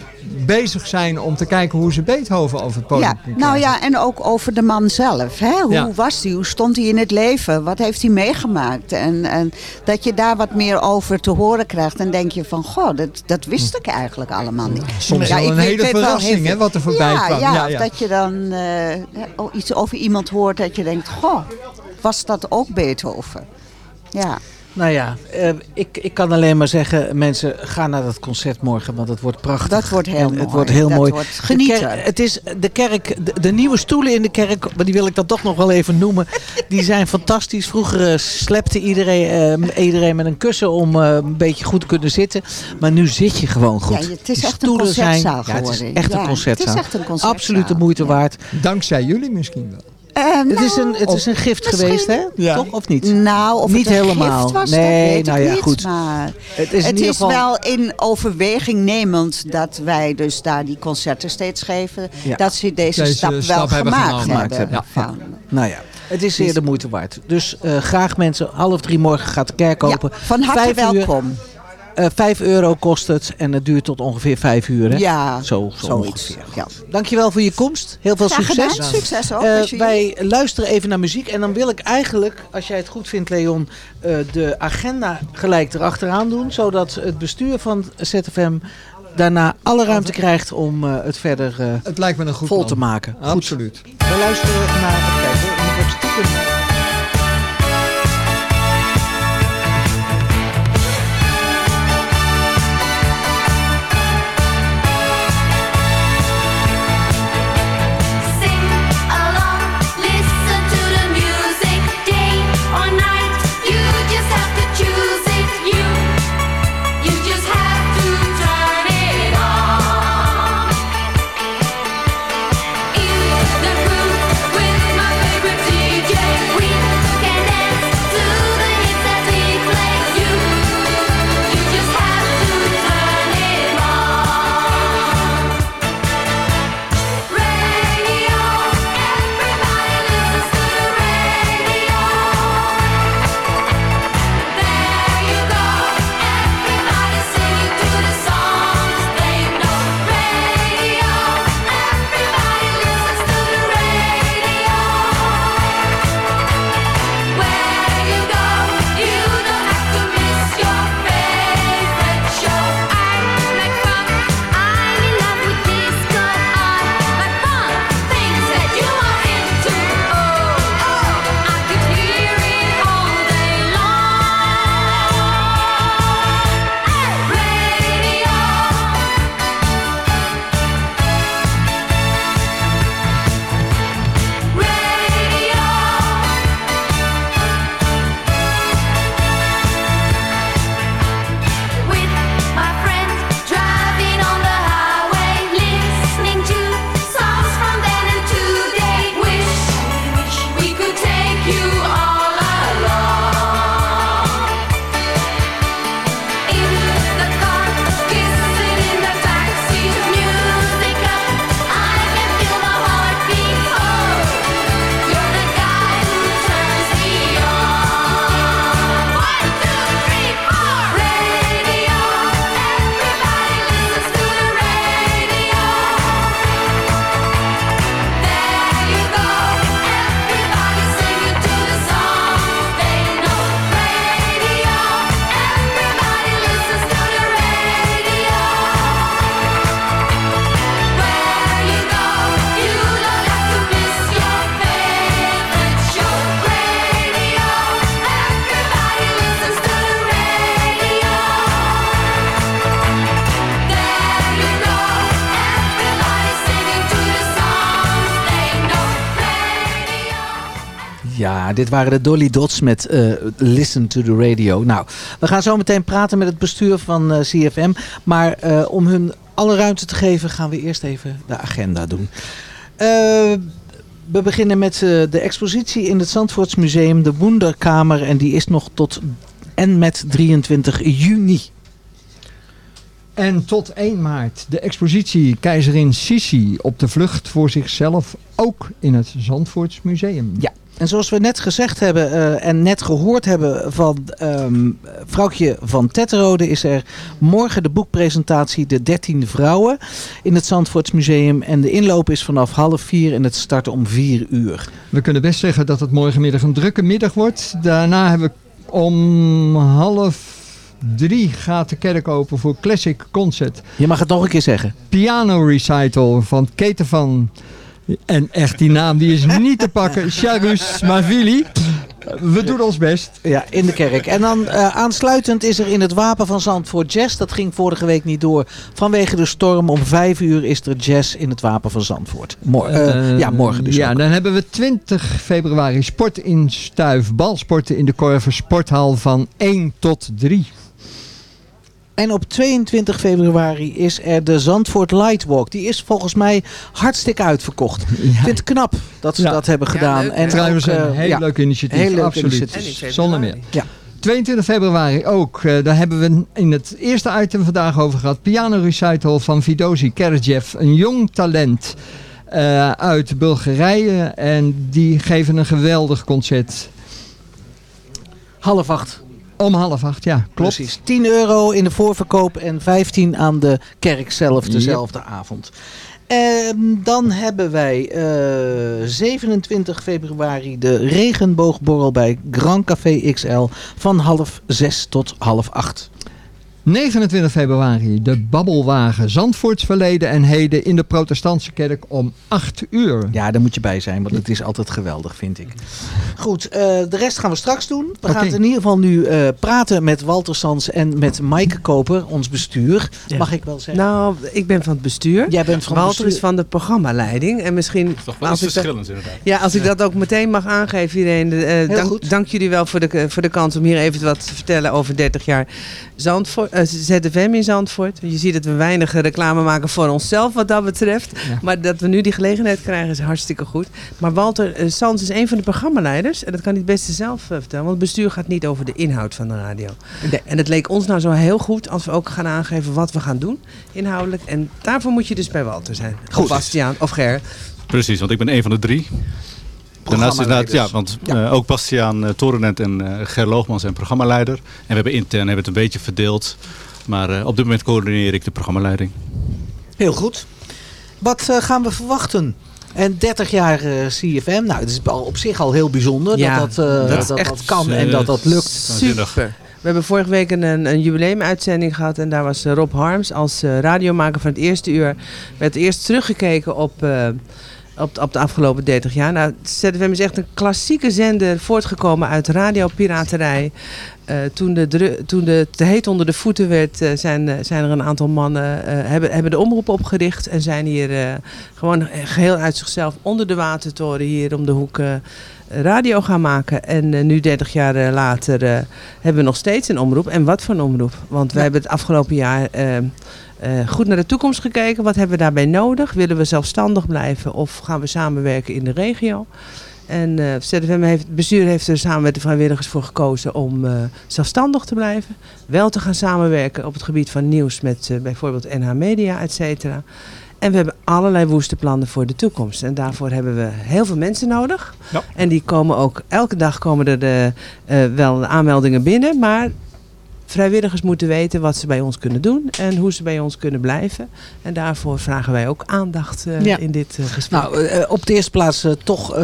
bezig zijn om te kijken hoe ze Beethoven over het podium Ja, nou ja, en ook over de man zelf. Hè? Hoe Ja. was hij? Hoe stond hij in het leven? Wat heeft hij meegemaakt? En, en dat je daar wat meer over te horen krijgt. En denk je van, goh, dat, dat wist ik eigenlijk allemaal niet. Soms wel ik een hele wel verrassing, hè, wat er voorbij ja, kwam. Ja, Ja, ja. dat je dan eh, iets over iemand hoort dat je denkt, goh, was dat ook Beethoven? Ja. Nou ja, eh, ik, ik kan alleen maar zeggen, mensen, ga naar dat concert morgen, want het wordt prachtig. Dat wordt heel En mooi. Het wordt heel Dat mooi. wordt genieten. kerk- het is de kerk, de, de nieuwe stoelen in de kerk, maar die wil ik dan toch nog wel even noemen. Die zijn fantastisch. Vroeger eh, slepte iedereen, eh, iedereen met een kussen om eh, een beetje goed te kunnen zitten. Maar nu zit je gewoon goed. Ja, het is echt een stoelen zijn- concertzaal ja, het is geworden. echt Ja, een concertzaal. het is echt een concertzaal. Absoluut de moeite waard. Dankzij jullie misschien wel. Het, is een, het is een gift geweest, hè? Ja. Toch? Of niet? Nou, of niet het een helemaal. gift was, nee, dat weet nou ik ja, niet. goed. Maar Het is in het is geval- wel in overweging nemend dat wij dus daar die concerten steeds geven. Ja. Dat ze deze, Deze stap wel hebben gemaakt, gemaakt hebben. Van- Nou ja, het is zeer de moeite waard. Dus eh, graag mensen, half drie morgen gaat de kerk open. van harte Vijf uur, welkom. eh, vijf euro kost het en het duurt tot ongeveer vijf uur. Hè? Ja, zo, zo zoiets. ongeveer. Ja. Dankjewel voor je komst. Heel veel Graag succes. gedaan. Succes ook Eh, wij luisteren even naar muziek. En dan wil ik eigenlijk, als jij het goed vindt Leon, eh, de agenda gelijk erachteraan doen. Zodat het bestuur van ZFM daarna alle ruimte krijgt om eh, het verder eh, Het lijkt me een goed vol plan. te maken. Goed. Absoluut. We luisteren naar het kijken. Ja, dit waren de Dolly Dots met eh, Listen to the Radio. Nou, we gaan zo meteen praten met het bestuur van eh, CFM. Maar eh, om hun alle ruimte te geven, gaan we eerst even de agenda doen. We beginnen met de expositie in het Zandvoortsmuseum, de Wonderkamer. En die is nog tot en met 23 juni. En tot 1 maart de expositie Keizerin Sissi op de vlucht voor zichzelf, ook in het Zandvoorts Museum. Ja, en zoals we net gezegd hebben eh, en net gehoord hebben van ehm vrouwtje van Tetterode... is er morgen de boekpresentatie De 13 Vrouwen in het Zandvoortsmuseum. En de inloop is vanaf half vier en het start om vier uur. We kunnen best zeggen dat het morgenmiddag een drukke middag wordt. Daarna hebben we om half drie gaat de kerk open voor Classic Concert. Je mag het nog een keer zeggen. Piano Recital van Keten van... En echt, die naam die is niet te pakken. Charus Mavili. We doen ons best. Ja, in de kerk. En dan eh, aansluitend is er in het Wapen van Zandvoort jazz. Dat ging vorige week niet door. Vanwege de storm om vijf uur is er jazz in het Wapen van Zandvoort. Mor eh, Eh, ja, morgen dus Ja, ook. dan hebben we 20 februari sport in Stuif. Balsporten in de Korver Sporthal van 1 tot 3. En op 22 februari is er de Zandvoort Lightwalk. Die is volgens mij hartstikke uitverkocht. Ik vind het knap dat ze Ja. dat hebben Ja, gedaan. leuk, en? Trouwens, ook, een eh, heel ja, leuk initiatief, Heel leuk absoluut. initiatief. Zonder meer. Ja. 22 februari ook. eh, daar hebben we in het eerste item vandaag over gehad. Piano recital van Vidosi Kerjev. Een jong talent eh, uit Bulgarije. En die geven een geweldig concert. Half acht. Om half acht, ja. Klopt. Precies. 10 euro in de voorverkoop en 15 aan de kerk zelf dezelfde avond. En dan hebben wij eh, 27 februari de regenboogborrel bij Grand Café XL van half 6 tot half 8. 29 februari de Babbelwagen Zandvoorts verleden en heden in de protestantse kerk om 8 uur. Ja, daar moet je bij zijn, want het is altijd geweldig, vind ik. Goed, eh, de rest gaan we straks doen. We gaan in ieder geval nu eh, praten met Walter Sans en met Maaike Koper, ons bestuur. Ja. Mag ik wel zeggen? Nou, ik ben van het bestuur. Jij bent van het Walter bestuur. is van de programmaleiding. En misschien... Toch wel als iets ik dat- verschillends inderdaad. Ja, als ik dat ook meteen mag aangeven, iedereen. eh, dank, dank jullie wel voor de, voor de kans om hier even wat te vertellen over 30 jaar Zandvoort, ZFM in Zandvoort. Je ziet dat we weinig reclame maken voor onszelf wat dat betreft. Ja. Maar dat we nu die gelegenheid krijgen is hartstikke goed. Maar Walter eh, Sans is een van de programmaleiders. En dat kan hij het beste zelf eh, vertellen. Want het bestuur gaat niet over de inhoud van de radio. En het leek ons nou zo heel goed als we ook gaan aangeven wat we gaan doen inhoudelijk. En daarvoor moet je dus bij Walter zijn. Of Bastiaan of Ger. Precies, want ik ben een van de drie. Daarnaast inderdaad, ja, want eh, ook Bastiaan uh, Torenent en eh, Ger Loogman zijn programmaleider. En we hebben intern hebben het een beetje verdeeld. Maar eh, op dit moment coördineer ik de programmaleiding. Heel goed. Wat eh, gaan we verwachten? En 30 jaar eh, CFM, nou, het is al op zich al heel bijzonder Ja, dat dat, eh, dat dat, kan en dat dat lukt. Super. We hebben vorige week een, een, jubileumuitzending gehad en daar was Rob Harms als eh, radiomaker van het eerste uur. werd eerst teruggekeken op, eh, op, op de afgelopen 30 jaar. Nou, ZFM is echt een klassieke zender voortgekomen uit radiopiraterij. Eh, toen, de toen de te heet onder de voeten werd, eh, zijn, eh, zijn er een aantal mannen hebben, hebben de omroep opgericht en zijn hier gewoon geheel uit zichzelf onder de watertoren hier om de hoek radio gaan maken. En nu 30 jaar later hebben we nog steeds een omroep. En wat voor een omroep? Want we hebben het afgelopen jaar eh, goed naar de toekomst gekeken. Wat hebben we daarbij nodig? Willen we zelfstandig blijven of gaan we samenwerken in de regio? En eh ZFM heeft, het bestuur heeft er samen met de vrijwilligers voor gekozen om eh, zelfstandig te blijven. Wel te gaan samenwerken op het gebied van nieuws met bijvoorbeeld NH Media, et cetera. En we hebben allerlei woeste plannen voor de toekomst. En daarvoor hebben we heel veel mensen nodig. Ja. En die komen ook, elke dag komen er de, wel aanmeldingen binnen. Maar vrijwilligers moeten weten wat ze bij ons kunnen doen. En hoe ze bij ons kunnen blijven. En daarvoor vragen wij ook aandacht eh, Ja. in dit eh, gesprek. Nou, eh, op de eerste plaats toch,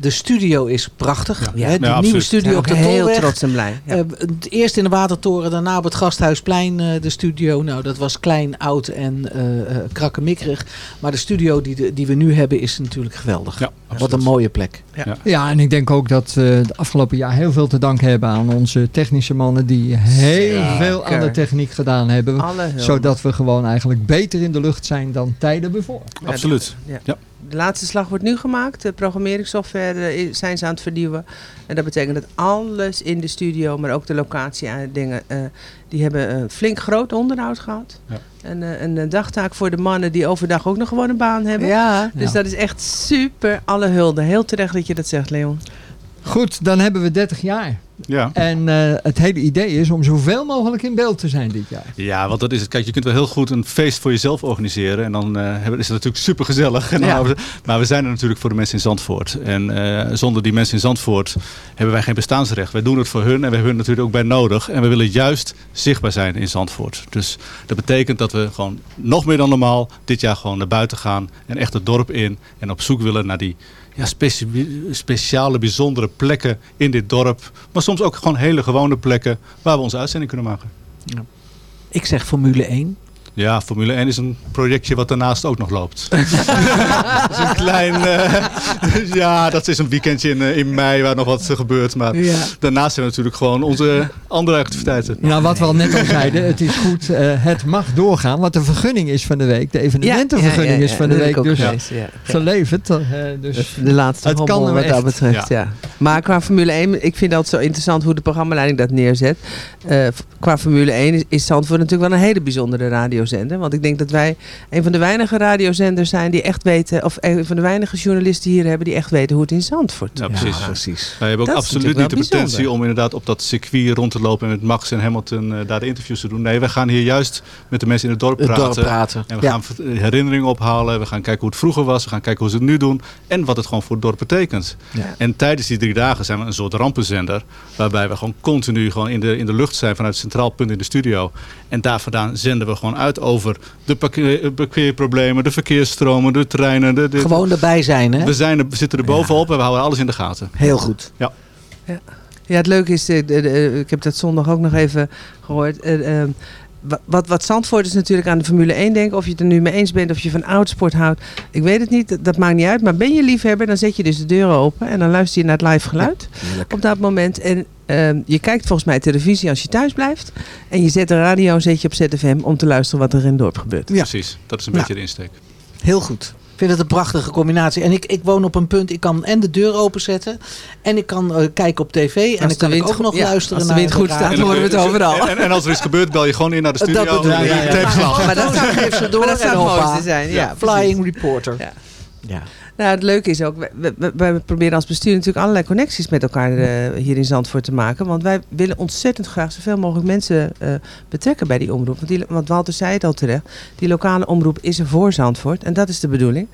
de studio is prachtig. Ja. Hè, Ja, de nieuwe absoluut. studio op de heel Tolweg. trots en blij, ja. Eh, het eerst in de Watertoren, daarna op het Gasthuisplein eh, de studio. Nou, dat was klein, oud en eh eh, krakkemikkerig. Maar de studio die, de- die we nu hebben is natuurlijk geweldig. Wat een mooie plek. Ja. Ja, en ik denk ook dat we de afgelopen jaar heel veel te danken hebben aan onze technische mannen die heel Zeker. veel aan de techniek gedaan hebben. Zodat we gewoon eigenlijk beter in de lucht zijn dan tijden ervoor. Absoluut. Ja. De laatste slag wordt nu gemaakt. De programmeringssoftware eh, zijn ze aan het vernieuwen. En dat betekent dat alles in de studio, maar ook de locatie en dingen, eh, die hebben een flink groot onderhoud gehad. Ja. En eh, een eh, dagtaak voor de mannen die overdag ook nog gewoon een baan hebben. Ja. Dus Ja. dat is echt super. Alle hulde. Heel terecht dat je dat zegt, Leon. Goed, dan hebben we 30 jaar. Ja. En eh, het hele idee is om zoveel mogelijk in beeld te zijn dit jaar. Ja, want dat is het. Kijk, je kunt wel heel goed een feest voor jezelf organiseren. En dan eh, is het natuurlijk super gezellig. Ja. Maar we zijn er natuurlijk voor de mensen in Zandvoort. En eh, zonder die mensen in Zandvoort hebben wij geen bestaansrecht. Wij doen het voor hun en we hebben hun natuurlijk ook bij nodig. En we willen juist zichtbaar zijn in Zandvoort. Dus dat betekent dat we gewoon nog meer dan normaal dit jaar gewoon naar buiten gaan. En echt het dorp in. En op zoek willen naar die ja, speciale, bijzondere plekken in dit dorp. Maar soms ook gewoon hele gewone plekken waar we onze uitzending kunnen maken. Ik zeg Formule 1. Ja, Formule 1 is een projectje wat daarnaast ook nog loopt. dat is een klein... eh, ja, dat is een weekendje in, eh, in mei waar nog wat eh, gebeurt. Maar Ja. daarnaast hebben we natuurlijk gewoon onze andere activiteiten. Nou, wat we al net al zeiden, het is goed, eh, het mag doorgaan. Wat de vergunning is van de week, de evenementenvergunning Ja, ja, ja, is van de week. Dus geleverd. dus De laatste het kan wat echt. dat betreft, ja. Maar qua Formule 1, ik vind dat zo interessant hoe de programmaleiding dat neerzet. Eh, qua Formule 1 is, is Zandvoort natuurlijk wel een hele bijzondere radiozender. Want ik denk dat wij een van de weinige radiozenders zijn die echt weten, of een van de weinige journalisten hier hebben die echt weten hoe het in Zandvoort Ja, precies. Wij hebben Dat ook absoluut niet de potentie bijzonder. om inderdaad op dat circuit rond te lopen en met Max en Hamilton eh, daar de interviews te doen. Nee, wij gaan hier juist met de mensen in het dorp Het praten. dorp praten, En we ja. gaan herinneringen ophalen. We gaan kijken hoe het vroeger was. We gaan kijken hoe ze het nu doen. En wat het gewoon voor het dorp betekent. Ja. En tijdens die drie dagen zijn we een soort rampenzender. Waarbij we gewoon continu gewoon in, de, in de lucht zijn vanuit het centraal punt in de studio. En daar vandaan zenden we gewoon uit over de parkeer- parkeerproblemen, de verkeersstromen, de treinen. De, de- Gewoon erbij zijn, hè? We, zijn er, we zitten er bovenop en we houden alles in de gaten. Heel goed. Ja. Ja. ja, het leuke is, eh, de- ik heb dat zondag ook nog even gehoord. Wa- wat, wat Zandvoorters natuurlijk aan de Formule 1 denken, of je het er nu mee eens bent, of je van oudsport houdt, ik weet het niet, dat, dat maakt niet uit. Maar ben je liefhebber, dan zet je dus de deuren open en dan luister je naar het live geluid op dat moment. En eh, je kijkt volgens mij televisie als je thuis blijft. En je zet de radio zet je op ZFM om te luisteren wat er in het dorp gebeurt. Precies, dat is een Ja. beetje de insteek. Heel goed. Ik vind het een prachtige combinatie. En ik, ik woon op een punt, ik kan en de deur openzetten. En ik kan eh, kijken op tv. En dan kan ik wind ook nog ja, luisteren als de naar wind goed staat, horen we het overal. En, en als er iets gebeurt, bel je gewoon in naar de studio. Dat bedoel ik. Ja, ja, ja. Tapeslag. Maar dat zou, geeft ze door maar dat zou het mooiste zijn. Ja, Flying reporter. Ja. Nou, het leuke is ook, we proberen als bestuur natuurlijk allerlei connecties met elkaar eh, hier in Zandvoort te maken. Want wij willen ontzettend graag zoveel mogelijk mensen eh, betrekken bij die omroep. Want, die, want Walter zei het al terecht, die lokale omroep is er voor Zandvoort. En dat is de bedoeling.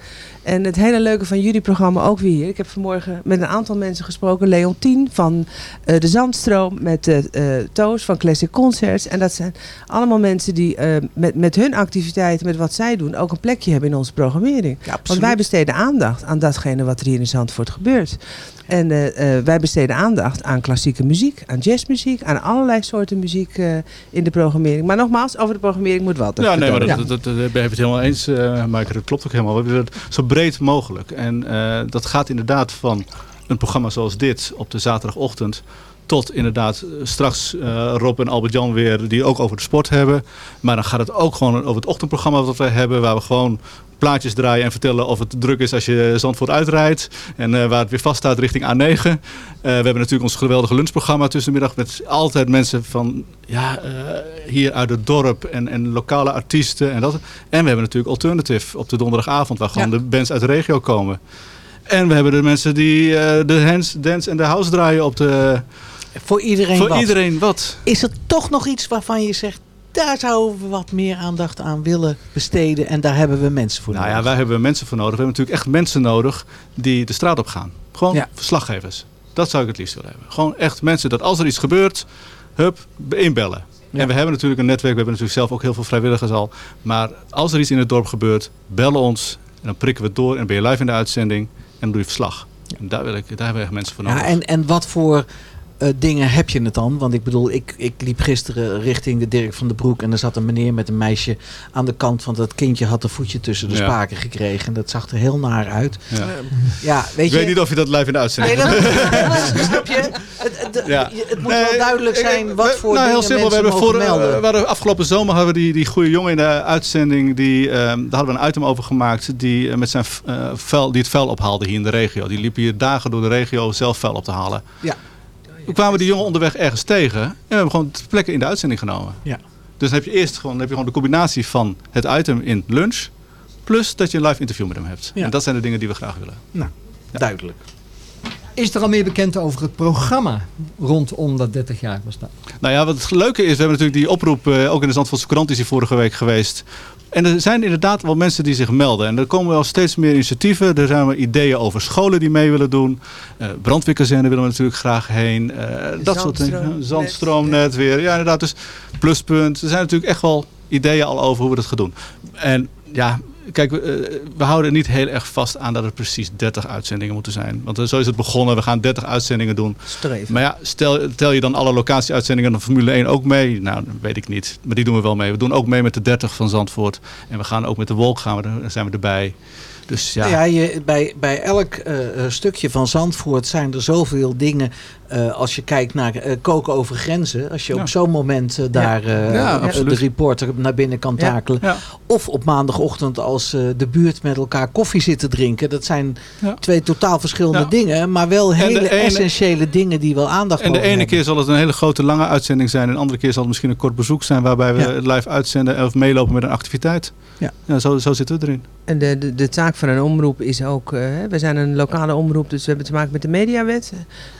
En het hele leuke van jullie programma ook weer hier. Ik heb vanmorgen met een aantal mensen gesproken. Leon Tien van eh, De Zandstroom, met eh eh, Toos van Classic Concerts. En dat zijn allemaal mensen die met, met hun activiteiten, met wat zij doen, ook een plekje hebben in onze programmering. Want wij besteden aandacht aan datgene wat er hier in Zandvoort gebeurt. En wij besteden aandacht aan klassieke muziek, aan jazzmuziek, aan allerlei soorten muziek in de programmering. Maar nogmaals, over de programmering moet wat. Ja, nee, maar dat, dat, ben je het helemaal eens, Maaike. Dat klopt ook helemaal. We het zo breed mogelijk. En eh, dat gaat inderdaad van een programma zoals dit op de zaterdagochtend... tot inderdaad eh, straks eh, Rob en Albert-Jan weer die ook over de sport hebben. Maar dan gaat het ook gewoon over het ochtendprogramma wat we hebben... waar we gewoon plaatjes draaien en vertellen of het druk is als je Zandvoort uitrijdt. En eh, waar het weer vast staat richting A9. Eh, we hebben natuurlijk ons geweldige lunchprogramma tussenmiddag... met altijd mensen van ja, hier uit het dorp en, en lokale artiesten. En, dat. en we hebben natuurlijk Alternative op de donderdagavond... waar gewoon de bands uit de regio komen. En we hebben de mensen die de hands, dance en de house draaien op de... Voor iedereen Voor wat. iedereen wat. Is er toch nog iets waarvan je zegt... daar zouden we wat meer aandacht aan willen besteden... en daar hebben we mensen voor Nou nodig? ja, wij hebben mensen voor nodig. We hebben natuurlijk echt mensen nodig die de straat op gaan. Gewoon Ja. verslaggevers. Dat zou ik het liefst willen hebben. Gewoon echt mensen dat als er iets gebeurt, hup, inbellen. En we hebben natuurlijk een netwerk, we hebben natuurlijk zelf ook heel veel vrijwilligers al. Maar als er iets in het dorp gebeurt, bellen ons. En dan prikken we het door en ben je live in de uitzending. En dan doe je verslag. En daar, wil ik, daar hebben we echt mensen voor nodig. Ja, en, en wat voor eh, dingen heb je het dan? Want ik bedoel, ik, ik liep gisteren richting de Dirk van den Broek... en er zat een meneer met een meisje aan de kant... want dat kindje had een voetje tussen de Ja. spaken gekregen. En dat zag er heel naar uit. Ja. Ja, weet ik je... weet niet of je dat live in de uitzending Nee, hebt. dat, snap je? Het- het- de- Ja. het moet wel duidelijk zijn wat voor nou, heel dingen simpel. We mensen hebben voor, melden. we hadden afgelopen zomer hadden we die, die goede jongen in de uitzending. Die, ehm, daar hadden we een item over gemaakt. Die, eh, met zijn v- eh, vuil, die het vuil ophaalde hier in de regio. Die liep hier dagen door de regio zelf vuil op te halen. Ja. Toen kwamen we die jongen onderweg ergens tegen. En we hebben gewoon ter plekke in de uitzending genomen. Ja. Dus dan heb je eerst gewoon, heb je gewoon de combinatie van het item in lunch. Plus dat je een live interview met hem hebt. Ja. En dat zijn de dingen die we graag willen. Nou, duidelijk. Is er al meer bekend over het programma rondom dat 30 jaar bestaan? Nou ja, wat het leuke is, we hebben natuurlijk die oproep, eh, ook in de Zandvoortse krant is die vorige week geweest. En er zijn inderdaad wel mensen die zich melden. En er komen wel steeds meer initiatieven. Er zijn wel ideeën over scholen die mee willen doen. Eh brandweerkazerne willen we natuurlijk graag heen. Eh, dat soort dingen. Zandstroomnet. Zandstroomnet weer. Ja, inderdaad. Dus pluspunt. Er zijn natuurlijk echt wel ideeën al over hoe we dat gaan doen. En ja, kijk, we, eh, we houden niet heel erg vast aan dat het precies 30 uitzendingen moeten zijn. Want eh, zo is het begonnen. We gaan 30 uitzendingen doen. Streven. Maar ja, stel, tel je dan alle locatieuitzendingen van Formule 1 ook mee? Nou, dat weet ik niet. Maar die doen we wel mee. We doen ook mee met de 30 van Zandvoort. En we gaan ook met de Wolk gaan we, zijn we erbij. Dus ja. Ja, je, bij, bij elk eh, stukje van Zandvoort zijn er zoveel dingen. Eh, als je kijkt naar eh, koken over grenzen. Als je Ja. op zo'n moment eh, daar Ja, de reporter naar binnen kan takelen. Ja. Of op maandagochtend als eh, de buurt met elkaar koffie zit te drinken. Dat zijn twee totaal verschillende Ja. dingen. Maar wel En hele ene- essentiële dingen die wel aandacht En de ene hebben. keer zal het een hele grote lange uitzending zijn. En de andere keer zal het misschien een kort bezoek zijn. Waarbij we live uitzenden of meelopen met een activiteit. Ja. zo, zo zitten we erin. En de, de, de taak van een omroep is ook, hè, we zijn een lokale omroep, dus we hebben te maken met de mediawet,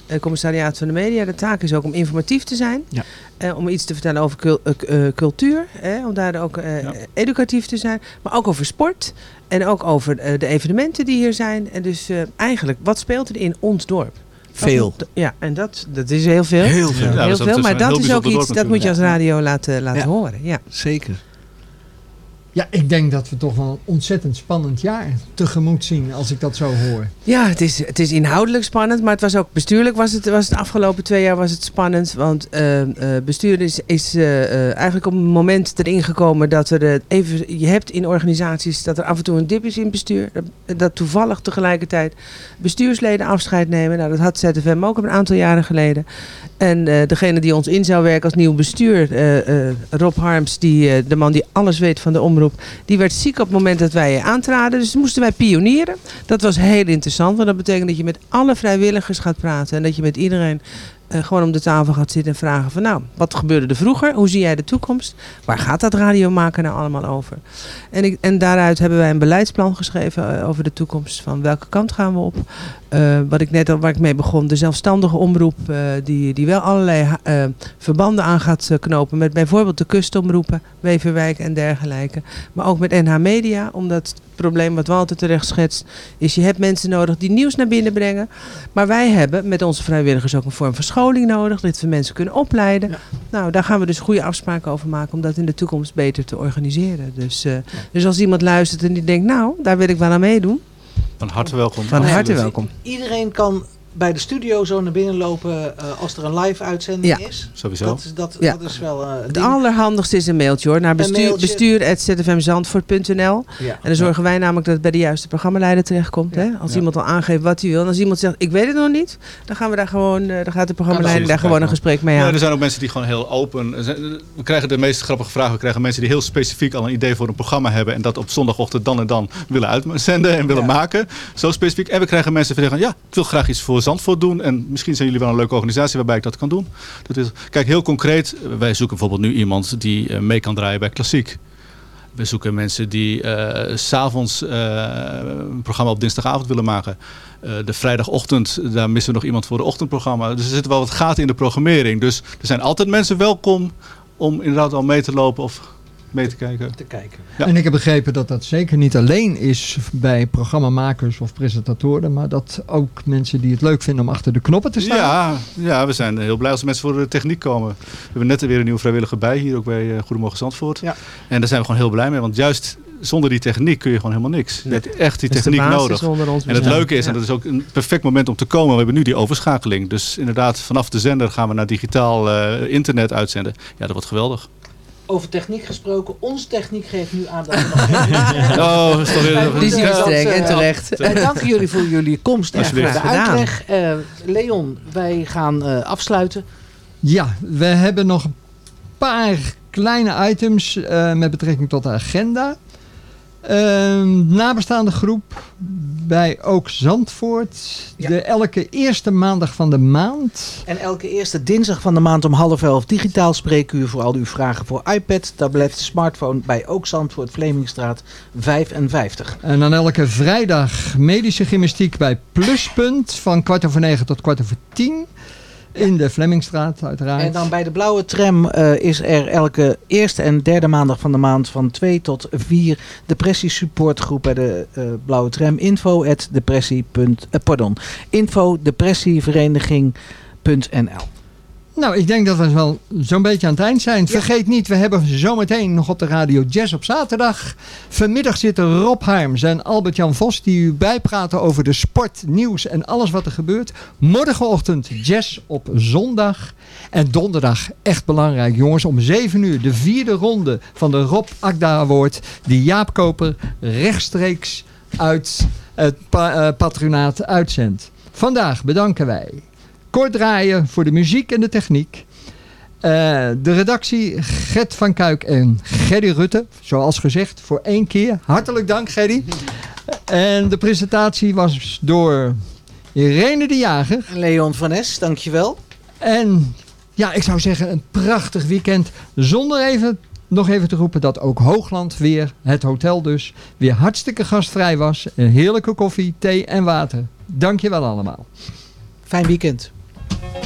eh, commissariaat van de media. De taak is ook om informatief te zijn, Ja. eh, om iets te vertellen over cul- eh, eh, cultuur, hè, om daar ook eh, educatief te zijn, maar ook over sport en ook over de evenementen die hier zijn. En dus eh, eigenlijk, wat speelt er in ons dorp? Veel. Ja, en dat, dat is heel veel. Heel veel. Ja, Heel dat is- veel, maar dat is ook bijzonder iets, dat moet je als radio laten, laten Ja. horen. Ja. Zeker. Ja, ik denk dat we toch wel een ontzettend spannend jaar tegemoet zien als ik dat zo hoor. Ja, het is, het is inhoudelijk spannend, maar het was ook bestuurlijk was het, was de afgelopen twee jaar was het spannend. Want eh, eh, bestuur is, eh, eigenlijk op een moment erin gekomen dat er even, je hebt in organisaties dat er af en toe een dip is in bestuur. Dat, toevallig tegelijkertijd bestuursleden afscheid nemen. Nou, dat had ZFM ook een aantal jaren geleden. En degene die ons in zou werken als nieuw bestuur, Rob Harms, die, de man die alles weet van de omroep, die werd ziek op het moment dat wij aantraden. Dus moesten wij pionieren. Dat was heel interessant, want dat betekent dat je met alle vrijwilligers gaat praten en dat je met iedereen eh, gewoon om de tafel gaat zitten en vragen van nou, wat gebeurde er vroeger? Hoe zie jij de toekomst? Waar gaat dat radio maken nou allemaal over? En, ik, en daaruit hebben wij een beleidsplan geschreven eh, over de toekomst. Van welke kant gaan we op? Eh, wat ik net al waar ik mee begon, de zelfstandige omroep, eh, die, die wel allerlei eh, verbanden aan gaat knopen met bijvoorbeeld de kustomroepen, Weverwijk en dergelijke. Maar ook met NH Media, omdat het probleem wat Walter terecht schetst, is je hebt mensen nodig die nieuws naar binnen brengen. Maar wij hebben met onze vrijwilligers ook een vorm van scholing nodig, dat we mensen kunnen opleiden. Nou, daar gaan we dus goede afspraken over maken om dat in de toekomst beter te organiseren. Dus, dus als iemand luistert en die denkt, nou, daar wil ik wel aan meedoen. Van harte welkom. Van harte welkom. Iedereen kan bij de studio zo naar binnen lopen eh, als er een live uitzending Ja. is. Sowieso. Dat, is- dat, Ja. dat is wel eh, Het ding. allerhandigste is een mailtje hoor, naar bestuur, bestuur.zfmzandvoort.nl. Ja. En dan zorgen wij namelijk dat het bij de juiste programmaleider terechtkomt. Hè? Als Ja. iemand al aangeeft wat hij wil. En als iemand zegt, ik weet het nog niet. Dan gaan we daar gewoon, eh, dan gaat de programmaleider daar gewoon een gesprek mee Ja, aan. er zijn ook mensen die gewoon heel open. We krijgen de meest grappige vragen. We krijgen mensen die heel specifiek al een idee voor een programma hebben. En dat op zondagochtend dan en dan willen uitzenden en willen maken. Zo specifiek. En we krijgen mensen die zeggen: Ja, ik wil graag iets voor Zandvoort doen. En misschien zijn jullie wel een leuke organisatie waarbij ik dat kan doen. Dat is, kijk, heel concreet. Wij zoeken bijvoorbeeld nu iemand die eh, mee kan draaien bij Klassiek. We zoeken mensen die s s'avonds eh, een programma op dinsdagavond willen maken. De vrijdagochtend, daar missen we nog iemand voor de ochtendprogramma. Dus er zitten wel wat gaten in de programmering. Dus er zijn altijd mensen welkom om inderdaad al mee te lopen of mee te kijken. Te kijken. Ja. En ik heb begrepen dat dat zeker niet alleen is bij programmamakers of presentatoren, maar dat ook mensen die het leuk vinden om achter de knoppen te staan. Ja, ja, we zijn heel blij als mensen voor de techniek komen. We hebben net weer een nieuwe vrijwilliger bij, hier ook bij eh, Goedemorgen Zandvoort. Ja. En daar zijn we gewoon heel blij mee, want juist zonder die techniek kun je gewoon helemaal niks. Je hebt echt die de techniek nodig. En het leuke is, Ja. en dat is ook een perfect moment om te komen, we hebben nu die overschakeling. Dus inderdaad, vanaf de zender gaan we naar digitaal eh, internet uitzenden. Ja, dat wordt geweldig. Over techniek gesproken, onze techniek geeft nu aan dat we nog geen- Oh, is toch weer- Die streng, eh, en terecht. Wij danken jullie voor jullie komst en Alsjeblieft. de uitleg. Eh, Leon, wij gaan eh, afsluiten. Ja, we hebben nog een paar kleine items eh, met betrekking tot de agenda. Ehm, nabestaande groep bij Ook Zandvoort. De elke eerste maandag van de maand. En elke eerste dinsdag van de maand om half elf digitaal spreekuur voor al uw vragen voor iPad, tablet, smartphone bij Ook Zandvoort, Vlemingstraat 55. En dan elke vrijdag medische gymnastiek bij Pluspunt. Van kwart over negen tot kwart over tien. In de Flemmingstraat uiteraard. En dan bij de blauwe tram eh, is er elke eerste en derde maandag van de maand van 2 tot 4 depressiesupportgroep bij de eh, blauwe tram. Info at depressie. punt- eh, pardon. Info depressievereniging.nl Nou, ik denk dat we wel zo'n beetje aan het eind zijn. Vergeet niet, we hebben zometeen nog op de radio Jazz op zaterdag. Vanmiddag zitten Rob Harms en Albert-Jan Vos die u bijpraten over de sport, nieuws en alles wat er gebeurt. Morgenochtend Jazz op zondag. En donderdag, echt belangrijk jongens, om 7 uur de vierde ronde van de Rob Akda Award. Die Jaap Koper rechtstreeks uit het eh, patronaat uitzendt. Vandaag bedanken wij Kort draaien voor de muziek en de techniek. Eh, de redactie Gert van Kuik en Gerry Rutte. Zoals gezegd, voor één keer. Hartelijk dank Gerry. En de presentatie was door Irene de Jager. Leon van Es, dankjewel. En ja, ik zou zeggen een prachtig weekend. Zonder even, nog even te roepen dat ook Hoogland weer, het hotel dus, weer hartstikke gastvrij was. Een heerlijke koffie, thee en water. Dankjewel allemaal. Fijn weekend. Thank you.